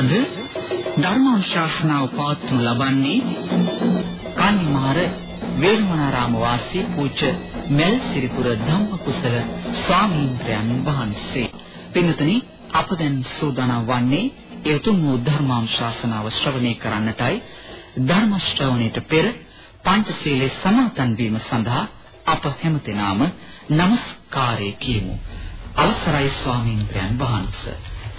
අද ධර්මානුශාසනාව පවත්වනු ලබන්නේ කන්මාර වේල්මනාරාම වාසී පූජ්‍ය මෙල් සිරිපුර ධම්මකුසල ස්වාමීන් වහන්සේ. පින්තුනි අප දැන් සූදානම් වන්නේ ඒ උතුම් වූ ධර්මානුශාසනාව ශ්‍රවණය කරන්නටයි ධර්ම ශ්‍රවණයට පෙර පංචශීලයේ සමාදන් වීම සඳහා අප හැමතෙනාම নমස්කාරය කියමු. අවසරයි ස්වාමීන් වහන්සේ.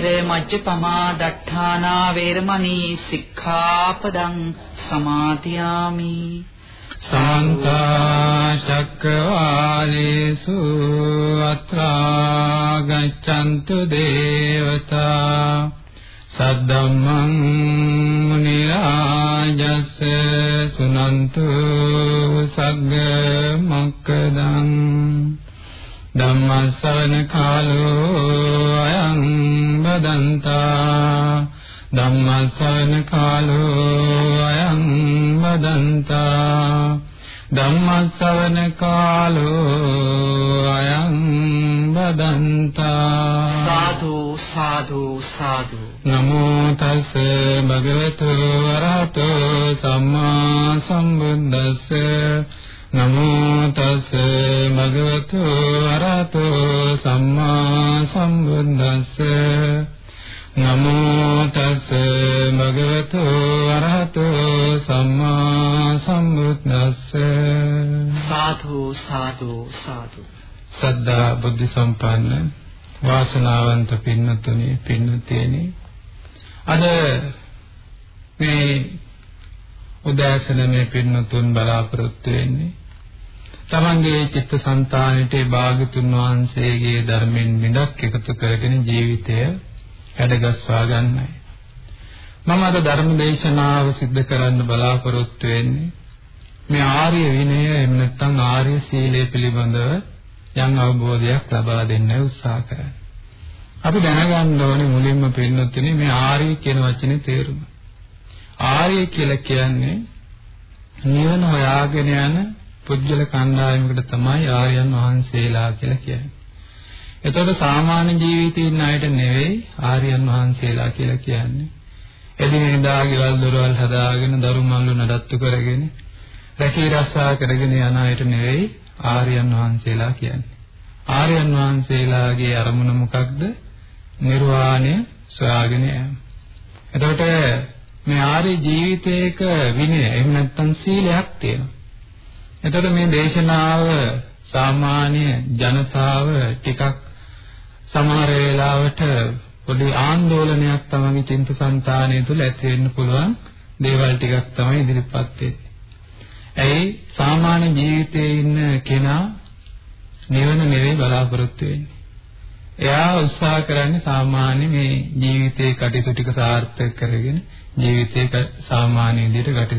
සීල මජ්ජපමා දට්ඨානා වේරමණී සික්ඛාපදං සමාදියාමි। සමන්ත චක්කවාලේසු අත්‍රා ගච්ඡන්තු දේවතා। සද්දම්මං මුනි රාජස් සුනන්තු සග්ග මොක්කදං ධම්මස්සවන කාලෝ අයං බදන්තා. ධම්මස්සවන කාලෝ අයං බදන්තා. ධම්මස්සවන කාලෝ අයං බදන්තා. සාදු සාදු සාදු. නමෝ තස් භගවතු වරහතෝ සම්මා සම්බුද්දස්ස නමෝ තස් භගවතු අරහතෝ සම්මා සම්බුද්දස්ස. නමෝ තස් භගවතු අරහතෝ සම්මා සම්බුද්දස්ස. සාදු සාදු සාදු. සද්ධා බුද්ධ සම්පන්න වාසනාවන්ත පින්නතුනි පින්නතේනි අද මේ උදෑසන මේ පින්නතුන් බලාපොරොත්තු වෙන්නේ තමන්ගේ චිත්තසංතානෙට භාගතුන් වහන්සේගේ ධර්මෙන් මිදක් එකතු කරගෙන ජීවිතය හැඩගස්වා ගන්නයි. මම අද ධර්ම දේශනාව සිද්ධ කරන්න බලාපොරොත්තු වෙන්නේ මේ ආර්ය විනය එහෙම නැත්නම් ආර්ය සීලය පිළිබඳව යම් අවබෝධයක් ලබා දෙන්න උත්සාහ කරන්නේ. අපි දැනගන්න ඕනේ මුලින්ම පින්නතුනේ මේ ආර්ය කියන වචනේ තේරුම. ආර්ය කියලා කියන්නේ නිවන හොයාගෙන යන පුද්ගල කණ්ඩායමකට තමයි ආර්යයන් වහන්සේලා කියලා කියන්නේ. එතකොට සාමාන්‍ය ජීවිතේ ඉන්න අයට නෙවෙයි ආර්යයන් වහන්සේලා කියලා කියන්නේ. එදිනෙදා ගෙවල් දොරවල් හදාගෙන දරු මල්ලු නඩත්තු කරගෙන රැකී රක්ෂා කරගෙන යන අයට නෙවෙයි ආර්යයන් වහන්සේලා කියන්නේ. ආර්යයන් වහන්සේලාගේ අරමුණ මොකක්ද? නිර්වාණය සොයාගෙන යෑම. එතකොට මේ ආර්ය ජීවිතයක විනය එහෙම නැත්නම් සීලයක් තියෙනවා. එතකොට මේ දේශනාව සාමාන්‍ය ජනතාව ටිකක් සමහර වෙලාවට පොඩි ආందోලනයක් තමගේ චින්තසංතානය තුළ ඇති වෙන්න පුළුවන් දේවල් ටිකක් තමයි ඉදිරිපත් වෙන්නේ. ඇයි සාමාන්‍ය ජීවිතයේ ඉන්න කෙනා නිවන නෙවෙයි බලාපොරොත්තු වෙන්නේ. එයා උත්සාහ කරන්නේ සාමාන්‍ය මේ ජීවිතේ කටයුතු ටික සාර්ථක කරගෙන ජීවිතේ සාමාන්‍ය විදිහට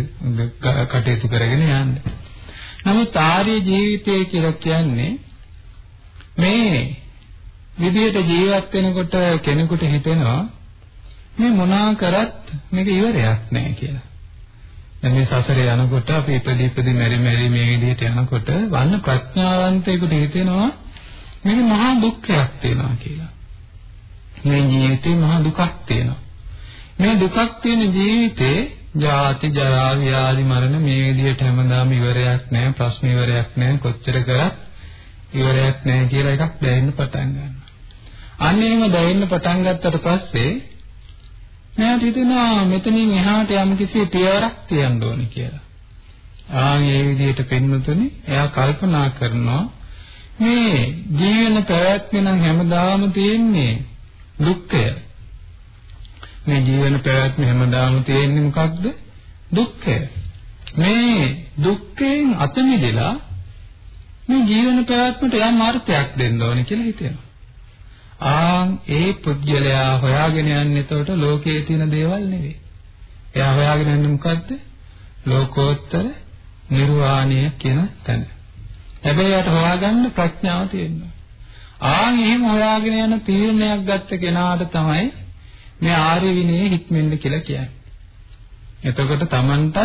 කටයුතු කරගෙන යන්න. නමුත් ආර්ය ජීවිතය කියලා කියන්නේ මේ විදිහට ජීවත් වෙනකොට කෙනෙකුට හිතෙනවා මේ මොනා කරත් මේක ඉවරයක් නෑ කියලා. දැන් මේ සසරේ යනකොට අපි ඉපදී ඉපදී මෙරි මෙරි මේ විදිහට යනකොට වන්න ප්‍රඥාවන්තයෙකුට හිතෙනවා මේක මහා දුක්ඛයක් තියෙනවා කියලා. මේ ජීවිතේ මහා දුකක් තියෙනවා. මේ දුකක් තියෙන ජීවිතේ ජාති ජරා ව්‍යාධි මරණ මේ විදිහට හැමදාම ඉවරයක් නැහැ ප්‍රශ්න ඉවරයක් නැහැ කොච්චර කරත් ඉවරයක් නැහැ කියලා එකක් දැනෙන්න පටන් ගන්නවා. අන්න එහෙම දැනෙන්න පටන් ගත්තට පස්සේ මට හිතෙනවා මෙතනින් එහාට යම් කිසි පියවරක් තියන්න ඕනේ කියලා. ආන් මේ විදිහට පෙන්වතුනි එයා කල්පනා කරනවා මේ ජීවන පැවැත්ම නම් හැමදාම තියෙන්නේ දුක්ඛය. මේ ජීවන පැවැත්ම හැමදාම තියෙන්නේ මොකක්ද? දුක්ඛය. මේ දුක්ඛයෙන් අත මිදලා මේ ජීවන පැවැත්මට යම් අර්ථයක් දෙන්න ඕනේ කියලා හිතෙනවා. ආන් ඒ පුද්ගලයා හොයාගෙන යන්නේ එතකොට ලෝකයේ තියෙන දේවල් නෙවෙයි. එයා හොයාගෙන යන්නේ මොකද්ද? ලෝකෝත්තර නිර්වාණය කියන තැන. හැබැයි යට හොයාගන්න ප්‍රඥාව තියෙනවා. ආන් එහෙම හොයාගෙන යන තීරණයක් ගත්ත කෙනාට තමයි මේ ආර්ය විනයේ හික්මෙන්න කියලා කියන්නේ. එතකොට Tamanටත්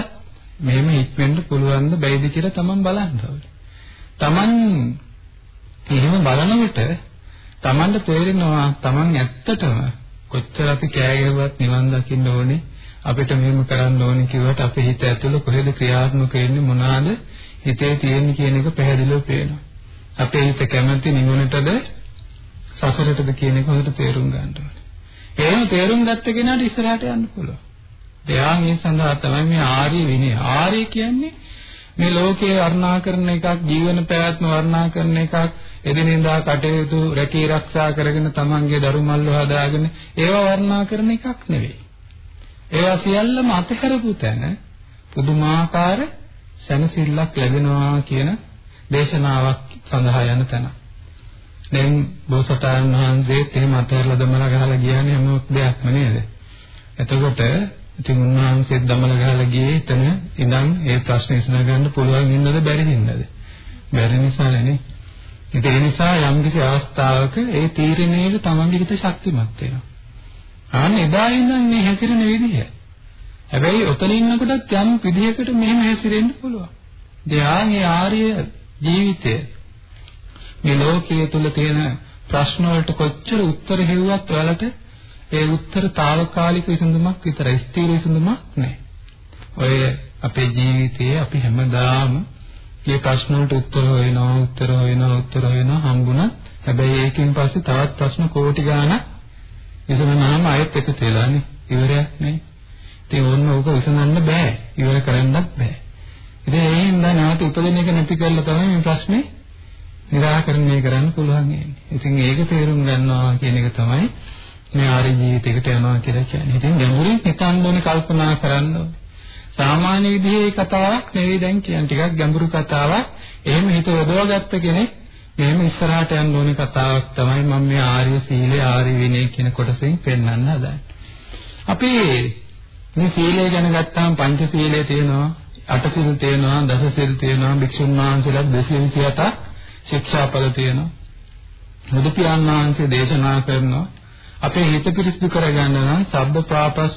මෙහෙම හික්මෙන්න පුළුවන් ද බැයිද කියලා Taman බලන්න ඕනේ. Taman එහෙම බලනකොට Tamanට තේරෙනවා Taman ඇත්තටම කොච්චර අපි කෑ ගැහුවත් නිවන් දකින්න ඕනේ අපිට මෙහෙම කරන්න ඕනේ කිව්වට අපේ හිත ඇතුළේ කොහෙද ක්‍රියාත්මක වෙන්නේ මොනවාද හිතේ තියෙන්නේ කියන එක පැහැදිලිව පේනවා. අපේ හිත කැමති නිවනටද සසරටද කියන එක හොඳට තේරුම් ගන්න ඕනේ. එහෙම තේරුම් ගත්ත කෙනාට ඉස්සරහට යන්න පුළුවන්. එයා මේ සඳහා තමයි මේ ආර්ය විනය. ආර්ය කියන්නේ මේ ලෝකයේ වර්ණනා කරන එකක්, ජීවන පැවැත්ම වර්ණනා කරන එකක්, එදිනෙදා කටයුතු රැකී ආරක්ෂා කරගෙන තමන්ගේ දරුමල්ව හදාගෙන ඒවා වර්ණනා කරන එකක් නෙවෙයි. ඒවා සියල්ලම අතහැරපු තැන පුදුමාකාර සැනසෙල්ලක් ලැබෙනවා කියන දේශනාවක් සඳහා යන තැන. දැන් බෝසතාණන් වහන්සේත් එහෙම අතහැරලා දමලා ගහලා ගියානේ හැම දෙයක්ම නේද? එතකොට ඉතින් උන්වහන්සේත් දමලා ගහලා ගියේ එතන ඉඳන් ඒ ප්‍රශ්නේ විසඳගන්න පුළුවන් ඉන්නද බැරි හින්දාද? බැරි නිසානේ. ඉතින් ඒ නිසා යම් කිසි අවස්ථාවක ඒ තීරණයට තමන්ගේ හිත ශක්තිමත් වෙනවා. ආන්න එදා ඉඳන් මේ හැසිරෙන විදිය. හැබැයි ඔතන ඉන්නකොටත් යම් විදියකට මෙහෙම හැසිරෙන්න පුළුවන්. ධ්‍යානයේ ආර්ය ජීවිතය මේ ලෝකයේ තුල තියෙන ප්‍රශ්න වලට කොච්චර උත්තර හෙව්වත් ඔයාලට ඒ උත්තර తాවකාලික විසඳුමක් විතරයි ස්ථිර විසඳුමක් නැහැ. ඔය අපේ ජීවිතයේ අපි හැමදාම මේ ප්‍රශ්න වලට උත්තර හොයනවා උත්තර හොයනවා උත්තර හොයනවා හම්බුණත් හැබැයි ඒකෙන් පස්සේ තවත් ප්‍රශ්න කෝටි ගාණක් විසඳනවාම ආයෙත් එකතු වෙලානේ ඉවරයක් නෑ. ඉතින් ඕන්න ඕක විසඳන්න බෑ. ඉවර කරන්නත් බෑ. ඉතින් ඒ හින්දා නැවත උපදින එක නැති කරලා තමයි මේ ප්‍රශ්නේ निराකරණය කරන්න පුළුවන් වෙන්නේ. ඉතින් ඒක තේරුම් ගන්නවා කියන එක තමයි මේ ආර්ය ජීවිතයකට යනවා කියලා කියන්නේ. ඉතින් ගැඹුරින් හිතන්න ඕනේ කල්පනා කරන්න ඕනේ. සාමාන්‍ය විදිහේ කතාවක් නෙවෙයි දැන් කියන්නේ ටිකක් ගැඹුරු කතාවක්. එහෙම හිත යොදවගත්ත කෙනෙක් මෙහෙම ඉස්සරහට යන්න ඕනේ කතාවක් තමයි මම මේ ආර්ය සීලය ආර්ය විනය කියන කොටසෙන් පෙන්වන්න හදන්නේ. අපි මේ සීලය ගැන ගත්තාම පංච සීලය තියෙනවා, අට සීල් තියෙනවා, දස සීල් තියෙනවා, භික්ෂුන් වහන්සේලා 227ක් ශික්ෂාපද තියෙනවා. බුදු පියාණන් වහන්සේ දේශනා කරනවා අපේ හිත පිරිසිදු කරගන්න නම් සබ්බ පාපස්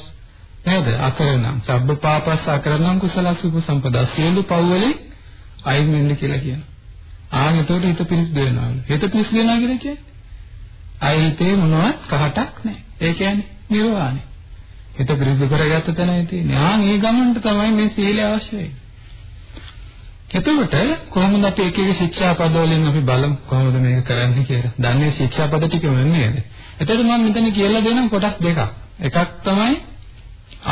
නේද? අකරණම්. සබ්බ පාපස් අකරණම් කුසලස් උපසම්පදා. සියලු පව් වලින් අයින් වෙන්න කියලා කියනවා. ආන් එතකොට හිත පිරිසිදු වෙනවා. හිත පිරිසිදු වෙනවා කියලා කියන්නේ අය හිතේ මොනවත් කහටක් නැහැ. ඒ කියන්නේ නිර්වාණය. හිත පිරිසිදු කරගත්ත තැනයි තියෙන්නේ. ආන් ඒ ගමනට තමයි මේ සීලය අවශ්‍ය වෙන්නේ. එතකොට කොහොමද අපි එක එක ශික්ෂාපද වලින් අපි බලමු කොහොමද මේක කරන්නේ කියලා. දන්නේ ශික්ෂාපද ටිකම නේද? එතකොට මම මෙතන කියලා දෙනම් කොටස් දෙකක්. එකක් තමයි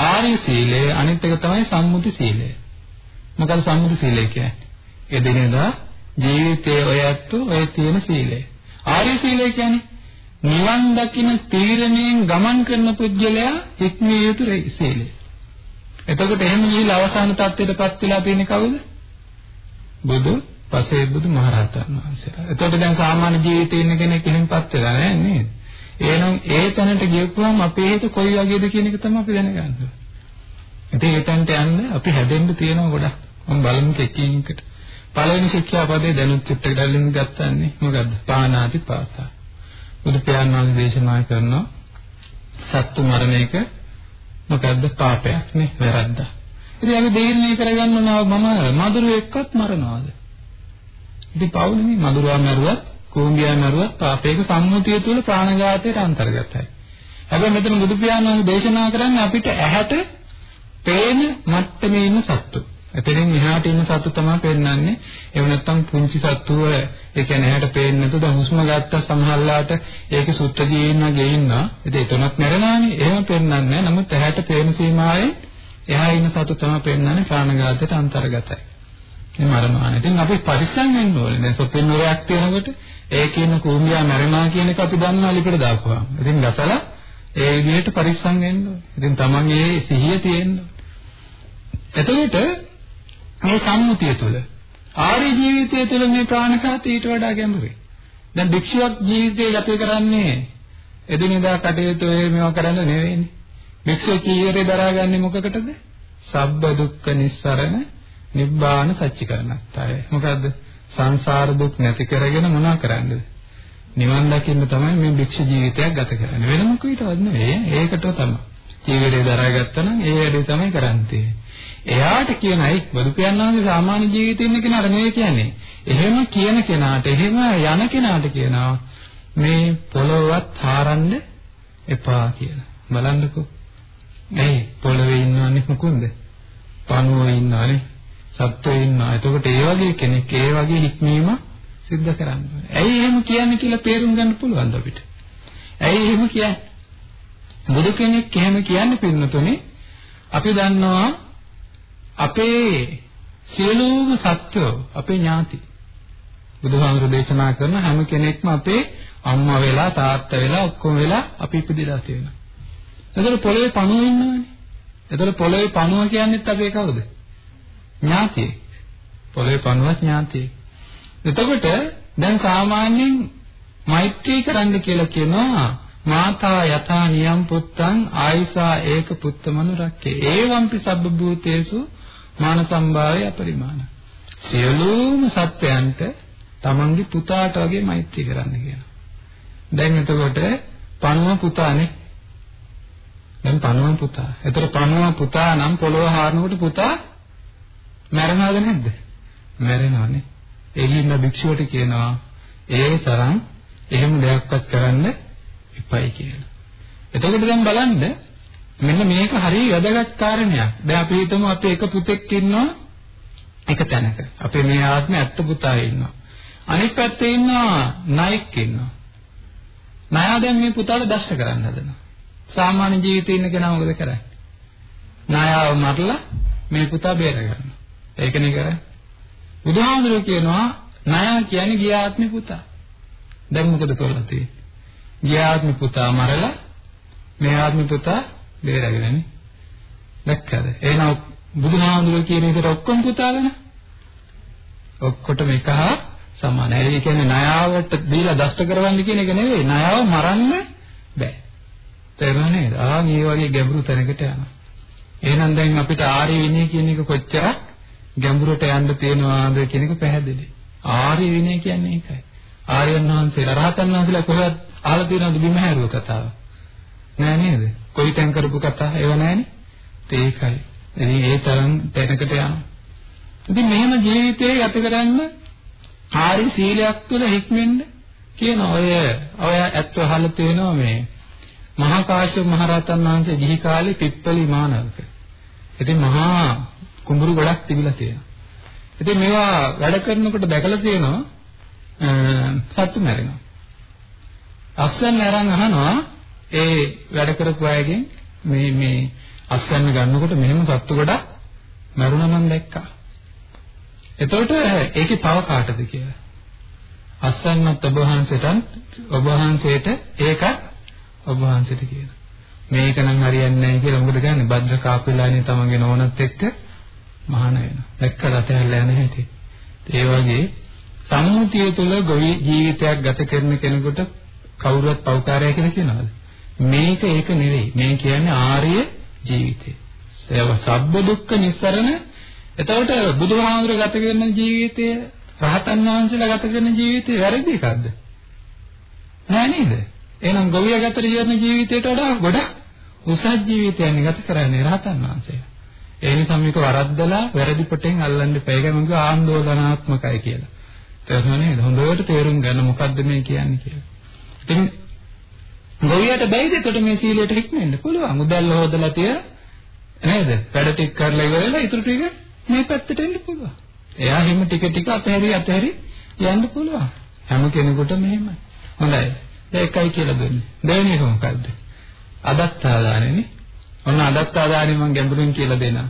ආර්ය සීලය අනිත් එක තමයි සම්මුති සීලය. මොකද සම්මුති සීලය කියන්නේ? එදිනෙදා ජීවිතයේ ඔය ඇත්තු ඔය තියෙන සීලය. ආර්ය සීලය කියන්නේ නිවන් දකින්න තීරණයෙන් ගමන් කරන පුද්ගලයා ඉක්මිය යුතු සීලය. එතකොට එහෙම ගිහිල්ලා අවසාන තත්ත්වයටපත් වෙලා තියෙන්නේ කවුද? බුදු පසේ බුදු මහරහතන් වහන්සේලා. එතකොට දැන් සාමාන්‍ය ජීවිතේ ඉන්න කෙනෙක් එහෙමපත් වෙලා නැහැ නේද? එහෙනම් ඒ තැනට ගියපුවම අපේ හිත කොයි වගේද කියන එක තමයි අපි දැනගන්න ඕනේ. ඉතින් ඒ තැනට යන්න අපි හැදෙන්න තියෙනවා ගොඩක්. මම බලමු එකින් එකට. පළවෙනි ශික්ෂාපදේ දැනුත් චුට්ටක් දැල්ලින් ගත්තන්නේ මොකද්ද? පානාති පාතා. බුදු පියාණන් වහන්සේ දේශනා කරනවා සත්තු මරණයක මොකද්ද පාපයක් නේ වැරද්දා. ඉතින් අපි දෙහිර්ණය කරගන්න ඕන මම මధుරු එක්කත් මරනවාද? ඉතින් පව් නෙමෙයි මధుරවා මරුවත් කෝඹියා මරුවත් පාපයක සම්මුතිය තුළ ප්‍රාණඝාතයට අන්තර්ගතයි. හැබැයි මෙතන බුදු පියාණන් දේශනා කරන්නේ අපිට ඇහැට පේන මට්ටමේ ඉන්න සත්තු. එතනින් එහාට ඉන්න සත්තු තමයි පෙන්වන්නේ. එහෙම නැත්නම් පුංචි සත්තුව ඒ කියන්නේ ඇහැට පේන්නේ නැතුව දැන් හුස්ම ගත්ත සමහරලාට ඒකේ සුත්ත ජීවින්න ගෙයින්නා. ඉතින් එතනක් මැරෙනානේ. එහෙම පෙන්වන්නේ නැහැ. නමුත් ඇහැට පේන සීමාවේ එහා ඉන්න සතු තමයි පෙන්වන්නේ ප්‍රාණඝාතයට අන්තර්ගතයි. මේ මරණවාන. ඉතින් අපි පරිස්සම් වෙන්න ඕනේ. දැන් සොපින් නරයක් තියෙනකොට ඒකේ ඉන්න කූඹියා මැරෙනවා කියන එක අපි දන්නවා ලිපිට දාපුවාම. ඉතින් ගසලා ඒ විදිහට පරිස්සම් වෙන්න ඕනේ. ඉතින් Taman ඒ සිහිය තියෙන්න ඕනේ. එතකොට මේ සම්මුතිය තුළ ආර්ය ජීවිතය තුළ මේ ප්‍රාණඝාතය ඊට වඩා ගැඹුරුයි. දැන් භික්ෂුවක් ජීවිතය ගත කරන්නේ එදිනෙදා කටයුතු මේවා කරන්න නෙවෙයිනේ. භික්ෂුව චීවරය දරාගන්නේ මොකකටද? සබ්බ දුක්ඛ නිස්සරණ නිබ්බාන සච්චිකරණත්තය. මොකද්ද? සංසාර දුක් නැති කරගෙන මොනවා කරන්නද? නිවන් දකින්න තමයි මේ භික්ෂු ජීවිතයක් ගත කරන්නේ. වෙන මොකකටවත් නෙවෙයි. ඒකට තමයි. චීවරය දරාගත්තා නම් ඒ වැඩේ තමයි කරන්නේ. එයාට කියනයි බුදු පියාණන්ගේ සාමාන්‍ය ජීවිතේ ඉන්න කෙනාට නෙවෙයි කියන්නේ. එහෙම කියන කෙනාට, එහෙම යන කෙනාට කියනවා මේ පොළොවත් හාරන්න එපා කියලා. බලන්නකෝ. ඇයි පොළවේ ඉන්නවන්නේ මොකුන්ද? පණුවේ ඉන්නවනේ. සත්වයේ ඉන්නවා. එතකොට ඒ වගේ කෙනෙක් ඒ වගේ හික්මීම සිද්ධ කරන්න ඕනේ. ඇයි එහෙම කියන්නේ කියලා තේරුම් ගන්න පුළුවන්ද අපිට? ඇයි එහෙම කියන්නේ? බුදු කෙනෙක් එහෙම කියන්නේ පින්නතුනේ අපි දන්නවා අපේ සියලුම සත්වෝ අපේ ඥාති. බුදුහාමුදුරු දේශනා කරන හැම කෙනෙක්ම අපේ අම්මා වෙලා තාත්තා වෙලා ඔක්කොම වෙලා අපි ඉපදිලා තියෙනවා. එතකොට පොළවේ පණුව ඉන්නවනේ. එතකොට පොළවේ පණුව කියන්නේත් අපේ කවුද? ඥාතියෙක්. පොළවේ පණුවත් ඥාතියෙක්. එතකොට දැන් සාමාන්‍යයෙන් මෛත්‍රී කරන්න කියලා කියනවා මාතා යථා නියම් පුත්තං ආයිසා ඒක පුත්තමනුරක්කේ ඒවම්පි සබ්බ භූතේසු මාන සම්භාවය අපරිමාණ සියලුම සත්වයන්ට තමන්ගේ පුතාට වගේ මෛත්‍රී කරන්න කියනවා දැන් එතකොට පණුව පුතානේ දැන් පණුවන් පුතා. ඒතර පණුවන් පුතා නම් පොළොව හාරනකොට පුතා මැරෙනවද නැද්ද? මැරෙනවනේ. එළින්න භික්ෂුවට කියනවා ඒ තරම් එහෙම දෙයක්වත් කරන්න එපයි කියලා. එතකොට දැන් බලන්න මෙන්න මේක හරිය වැදගත් කාරණයක්. දැන් අපි හිතමු අපි එක පුතෙක් ඉන්නවා එක තැනක. අපේ මේ ආත්මේ ඇත්ත පුතා ඉන්නවා. අනිත් පැත්තේ ඉන්නවා නායක ඉන්නවා. නායා දැන් මේ පුතාට දෂ්ට කරන්න හදනවා. සාමාන්‍ය ජීවිතේ ඉන්න කෙනා මොකද කරන්නේ? නායාව මරලා මේ පුතා බේර ගන්නවා. ඒකනේ කරන්නේ. බුදුහාමුදුරුවෝ කියනවා නායා කියන්නේ ගිය ආත්මේ පුතා. දැන් මොකද කරලා තියෙන්නේ? ගිය ආත්මේ පුතා මරලා මේ ආත්මේ පුතා බේරගෙනනේ. දැක්කද? එහෙනම් බුදුහාමුදුරුවෝ කියන විදිහට ඔක්කොම පුතාගෙන ඔක්කොටම එක හා සමානයි. ඒ කියන්නේ ණයාවට දීලා දෂ්ට කරවන්න කියන එක නෙවෙයි. ණයාව මරන්න බෑ. තේරුණා නේද? ආන් මේ වගේ ගැඹුරු තැනකට යනවා. එහෙනම් දැන් අපිට ආර්ය විනය කියන එක කොච්චර ගැඹුරට යන්න තියෙනවාද කියන එක පැහැදිලි. ආර්ය විනය කියන්නේ ඒකයි. ආර්යයන් වහන්සේලා රහතන් වහන්සේලා කොහෙවත් අහලා තියෙනවද බිම හැරුව කතාව? නෑ නේද? කොයි තැන් කරපු කතා ඒව නෑනේ. ඒකයි. ඉතින් ඒ තරම් තැනකට යනවා. ඉතින් මෙහෙම ජීවිතේ ගත කරන්න ආරි සීලයක් තුළ හික්මෙන්න කියන ඔය ඔය ඇත්ත අහලා තියෙනවා මේ මහා කාශ්‍යප මහ රහතන් වහන්සේ ගිහි කාලේ පිප්පලි මානවක. ඉතින් මහා කුඹුරු ගොඩක් තිබිලා තියෙනවා. ඉතින් මේවා වැඩ කරනකොට දැකලා තියෙනවා සත්තු මැරෙනවා. අස්සන් අරන් අහනවා ඒ වැඩ කරපු අයගෙන් මේ මේ අස්සන් ගන්නකොට මෙහෙම සත්තු ගොඩක් මැරුණා මම දැක්කා. එතකොට ඒකේ පව කාටද කියලා. අස්සන්නත් ඔබ වහන්සේට ඔබ වහන්සේට ඒක ඔබ වහන්සේට කියන. මේක නම් හරියන්නේ නැහැ කියලා මොකද ගන්නේ? භද්‍ර කාපිලානේ තමන්ගේ නෝනත් එක්ක මහාන වෙනවා. දැක්කලා තැහැල්ලා යන හැටි. ඒ වගේ සම්මුතිය තුළ ගොවි ජීවිතයක් ගත කරන කෙනෙකුට කවුරුවත් පෞකාරය කියලා කියනවද? මේක ඒක නෙවෙයි. මේ කියන්නේ ආර්ය ජීවිතය. ඒව සබ්බ දුක්ඛ නිස්සරණ. එතකොට බුදුහාමුදුර ගත කරන ජීවිතය, රහතන් වහන්සේලා ගත කරන ජීවිතය වැරදි එකක්ද? නෑ නේද? එහෙනම් ගොවියා ගත කරන ජීවිතයට වඩා ගොඩක් උසස් ජීවිතයක් ගත කරන්නේ රහතන් වහන්සේලා. ඒ නිසා මේක වරද්දලා වැරදි පොටෙන් අල්ලන්න එපා. ඒක මම ආందోලනාත්මකයි කියලා. තේරුණා නේද? හොඳට තේරුම් ගන්න මොකද්ද මේ කියන්නේ කියලා. ඉතින් ගොවියට බැයිද එතකොට මේ සීලයට හික්මෙන්න පුළුවන්. උදැල්ල හොදලා තිය නේද? වැඩ ටික කරලා ඉවරලා ඊටු ටික මේ පැත්තට එන්න පුළුවන්. එයා හිම ටික ටික අතහැරි අතහැරි යන්න පුළුවන්. හැම කෙනෙකුටම එහෙමයි. හොඳයි. ඒකයි කියලා දෙන්නේ. දෙවෙනි එක මොකද්ද? අදත්තාදානෙනේ. ඔන්න අදත්තාදානෙ මම ගැඹුරින් කියලා දෙනවා.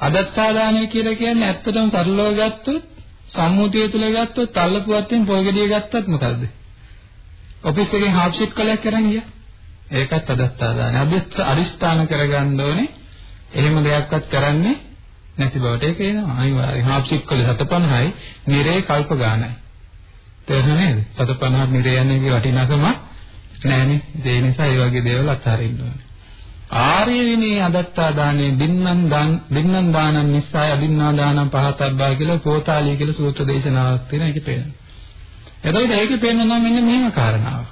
අදත්තාදානය කියලා කියන්නේ ඇත්තටම සරලව ගත්තොත් සම්මුතිය තුල ගත්තොත් තල්ලපුවත්ෙන් පොල්ගෙඩිය ගත්තත් මොකද්ද? ඔෆිස් එකෙන් හාෆ් ෂිට් කලයක් කරන් ගියා. ඒකත් අදත්තාදානය. අදිස්ත අරිස්ථාන කරගන්න ඕනේ. එහෙම දෙයක්වත් කරන්නේ නැති බවට ඒක එනවා. අනිවාර්යයෙන් හාෆ් ෂිට් කලේ 750යි, නිරේ කල්ප ගානයි. තේරුණා නේද? 750ක් නිරේ යන්නේ වටිනාකම නෑනේ. ඒ නිසා ඒ වගේ දේවල් අත්හරින්න ඕනේ. ආර්ය විනී අදත්තා දානේ දින්නම් දාන දින්නම් දානං නිස්සාය අදින්නා දානං පහතබ්බා කියලා පෝතාලිය කියලා සූත්‍ර දේශනාවක් තියෙනවා ඒකේ පේනවා. එතකොට ඒකේ පේනවා මෙන්න මෙහෙම කාරණාව.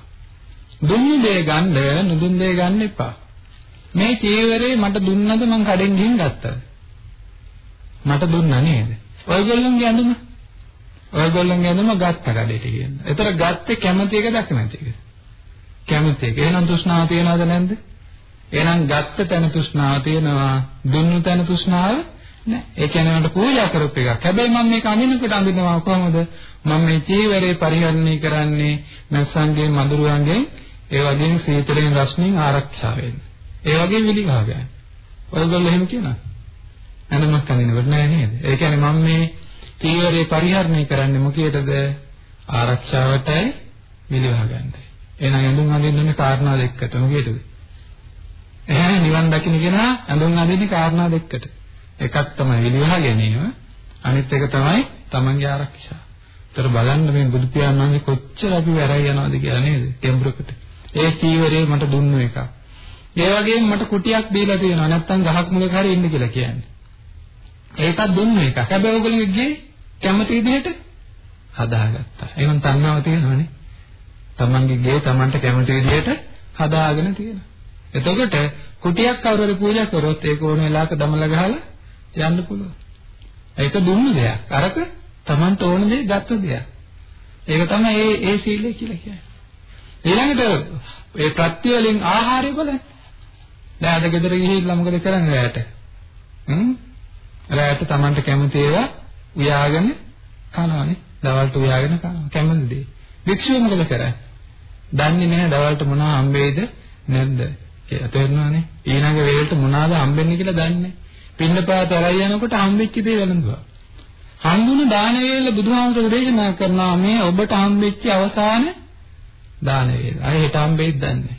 දුන්නු දේ ගන්න නුදුන් දේ ගන්න එපා. මේ චීවරේ මට දුන්නද මං කඩෙන් ගිහින් ගත්තද? මට දුන්නා නේද? ඔයගොල්ලන්ගේ ඇඳුම ඔයගොල්ලන්ගේ ඇඳුම ගත්ත කඩේට කියන. ඒතර ගත්තේ කැමති එක දැක නැති එක. කැමති එක. එහෙනම් තෘෂ්ණාව තියනවද නැද්ද? එහෙනම් ගත්ත තැන තෘෂ්ණාව තියෙනවා දුන්නු තැන තෘෂ්ණාව නෑ. ඒ කියන්නේ මට පූජා කරපු එකක්. හැබැයි මම මේක අඳිනකොට අඳිනවා කොහොමද? මම මේ චීවරේ පරිහරණය කරන්නේ මස්සන්ගේ මදුරුවන්ගෙන් ඒ වගේම සීතලෙන් රස්නින් ආරක්ෂා වෙන්න. ඒ වගේම විලිගහ ගන්න. ඔයගොල්ලෝ එහෙම කියනවා. අනමක් අඳිනකොට නෑ නේද? ඒ කියන්නේ මම මේ චීවරේ පරිහරණය කරන්නේ මොකේදද? ආරක්ෂාවටයි විලිගහ ගන්නයි. එහෙනම් ඇඳුම් අඳින්න කාරණා දෙකකට මොකේදද? එහේ නිවන් දකින්න කෙනා ඇඳුම් අඳින්නේ කාරණා දෙකකට. එකක් තමයි විලිවහ ගැනීම. අනිත් එක තමයි තමන්ගේ ආරක්ෂාව. ඒතර බලන්න මේ බුදු පියාණන් වහන්සේ කොච්චර අපි වැරයි යනවද කියලා නේද? කෙම්බරකට. ඒ චීවරේ මට දුන්නු එක. ඒ වගේම මට කුටියක් දීලා තියෙනවා. නැත්තම් ගහක් මුලක හරි ඉන්න කියලා කියන්නේ. ඒකත් දුන්නු එක. හැබැයි ඕගොල්ලෝ ගියේ කැමති විදිහට හදාගත්තා. එහෙනම් තණ්හාව තියෙනවනේ. තමන්ගේ ගේ තමන්ට කැමති විදිහට හදාගෙන තියෙනවා. එතකොට කුටියක් කවුරු හරි පූජා කරොත් ඒක ඕන වෙලාවක දමලා ගහලා යන්න පුළුවන්. ඒක දුන්න දෙයක්. අරක Tamanට ඕන දේ ගත්ත දෙයක්. ඒක තමයි ඒ ඒ සීලය කියලා කියන්නේ. ඊළඟට ඒ ප්‍රත්‍ය වලින් ආහාරය බලන්න. දැන් අද ගෙදර ගිහිල්ලා මොකද කරන්නේ රැයට? හ්ම්? රැයට Tamanට කැමති ඒවා උයාගෙන කනවානේ. දවල්ට උයාගෙන කනවා. කැමති දේ. වික්ෂුව මොකද කරන්නේ? දන්නේ නැහැ දවල්ට මොනවා හම්බෙයිද නැද්ද? කියලා තේරෙනවනේ. ඊළඟ වේලට මොනවාද හම්බෙන්නේ කියලා දන්නේ. පින්නපාත අරයි යනකොට හම්බෙච්ච දේ වැළඳුවා. හම්බුණු දාන වේල බුදුහාමුදුරුවෝ දේශනා කරනවා මේ ඔබට හම්බෙච්ච අවසාන දාන වේල. අය හෙට හම්බෙයිද දන්නේ.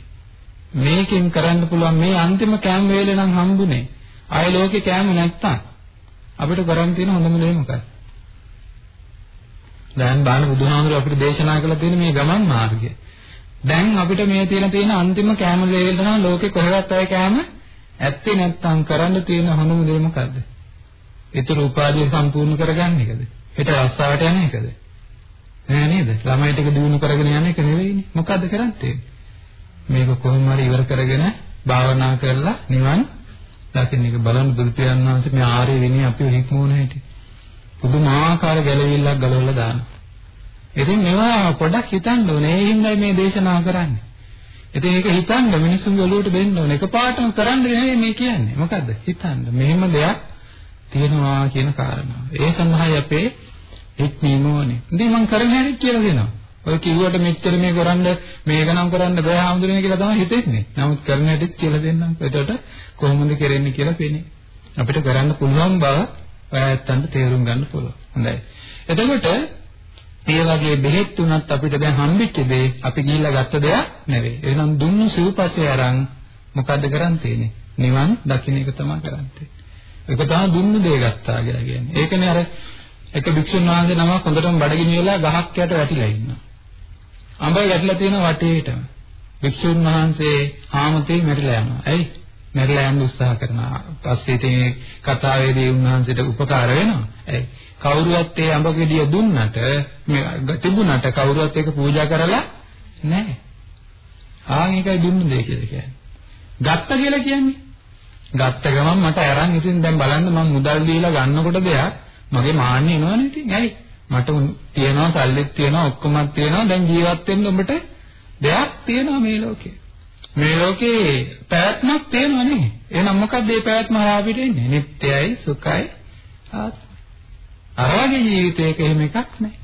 මේකෙන් කරන්න පුළුවන් මේ අන්තිම කෑම වේල නම් හම්බුනේ. අය ලෝකේ කෑම නැත්තම් අපිට කරන් තියෙන හොඳම දේ මොකක්ද? දැන් බාන බුදුහාමුදුරුවෝ අපිට දේශනා කළ තියෙන මේ ගමන් මාර්ගය. දැන් අපිට මේ තියෙන තියෙන අන්තිම කැම ලෙවල් තමයි ලෝකේ කොහෙවත් අය කැම ඇත්තේ නැත්තම් කරන්න තියෙන හොඳම දේ මොකද්ද? ඒතර උපාධිය සම්පූර්ණ කරගන්න එකද? හිත රස්සාවට යන එකද? නෑ නේද? ළමයි ටික දිනු කරගෙන යන එක නෙවෙයිනේ. මොකද්ද කරන්නේ? මේක කොහොම හරි ඉවර කරගෙන භාවනා කරලා නිවන් දකින්න එක බලන්න බුදු පියාණන් වහන්සේ මේ ආර්ය විනය අපිව හික්මුණ හැටි. පුදුමාකාර ගැළවිල්ලක් ගලවලා දානවා. ඉතින් මේවා පොඩ්ඩක් හිතන්න ඕනේ. ඒ හින්දායි මේ දේශනාව කරන්නේ. ඉතින් ඒක හිතන්න මිනිස්සුන්ගේ ඔළුවට දෙන්න ඕනේ. එකපාරටම කරන්න නෙවෙයි මේ කියන්නේ. මොකද්ද? හිතන්න. මෙහෙම දෙයක් තියෙනවා කියන කාරණාව. ඒ සඳහායි අපේ හික්මීම ඕනේ. ඉතින් මම කරන හැටි කියලා දෙනවා. ඔය කිව්වට මෙච්චර මේ කරන්න මේක නම් කරන්න බෑ හාමුදුරනේ කියලා තමයි හිතෙන්නේ. නමුත් කරන හැටි කියලා දෙන්නම්. එතකොට කොහොමද කරන්නේ කියලා පේන්නේ. අපිට කරන්න පුළුවන් බව ඔයාලට තේරුම් ගන්න පුළුවන්. හොඳයි. එතකොට ඒ වගේ බෙහෙත් තුනත් අපිට දැන් හම්බෙච්ච දේ අපි ගිහිල්ලා ගත්ත දෙයක් නෙවෙයි. එහෙනම් දුන්නු සිව්පස්සේ අරන් මොකද්ද කරන් තියෙන්නේ? නිවන් දකින්න එක තමයි කරන්නේ. ඒක තමයි දුන්නු දේ ගත්තා කියලා කියන්නේ. ඒකනේ අර එක භික්ෂුන් වහන්සේ නමක් හොඳටම බඩගිනි වෙලා ගහක් යට වැටිලා ඉන්නවා. අඹ වැටිලා තියෙන වටේටම. භික්ෂුන් වහන්සේ ආමතේ මැරිලා යනවා. ඇයි? මැරිලා යන්න උත්සාහ කරනවා. පස්සේ ඉතින් කතාවේදී උන්වහන්සේට උපකාර වෙනවා. ඇයි? කවුරුවත් ඒ අඹ ගෙඩිය දුන්නට මේ තිබුණට කවුරුවත් ඒක පූජා කරලා නැහැ. ආන් එකයි දුන්න දෙය කියලා කියන්නේ. ගත්ත කියලා කියන්නේ. ගත්ත ගමන් මට අරන් ඉතින් දැන් බලන්න මම මුදල් දීලා ගන්නකොට දෙයක් මගේ මාන්නේ එනවනේ ඉතින්. ඇයි? මට තියනවා සල්ලිත් තියනවා ඔක්කොමත් තියනවා දැන් ජීවත් වෙන්න උඹට දෙයක් තියනවා මේ ලෝකේ. මේ ලෝකේ පැවැත්මක් තියෙනවා නේ. එහෙනම් මොකක්ද මේ පැවැත්ම හරහා අපිට එන්නේ? නිට්ටයයි සුඛයි ආත්මයි. අර වගේ ජීවිතයක එහෙම එකක් නැහැ.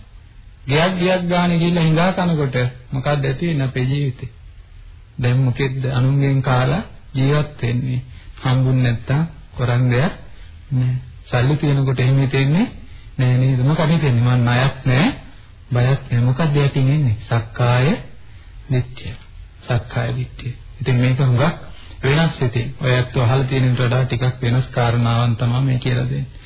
ගියක් ගියක් ගානේ ගිහිල්ලා හිඟා කනකොට මොකක්ද ඇති වෙන්නේ අපේ ජීවිතේ? දැන් මොකෙද්ද අනුන්ගෙන් කාලා ජීවත් වෙන්නේ? හම්බුන් නැත්තම් කරන් දෙයක් නැහැ. සල්ලි තියෙනකොට එහෙම හිතෙන්නේ නෑ නේද? මොකද හිතෙන්නේ? මම ණයක් නෑ, බයක් නෑ. මොකක්ද යටින් එන්නේ? සක්කාය දිට්ඨිය. සක්කාය දිට්ඨිය. ඉතින් මේක හුඟක් වෙනස් ඉතින්. ඔයත් අහලා තියෙනට වඩා ටිකක් වෙනස් කාරණාවන් තමයි මේ කියලා දෙන්නේ.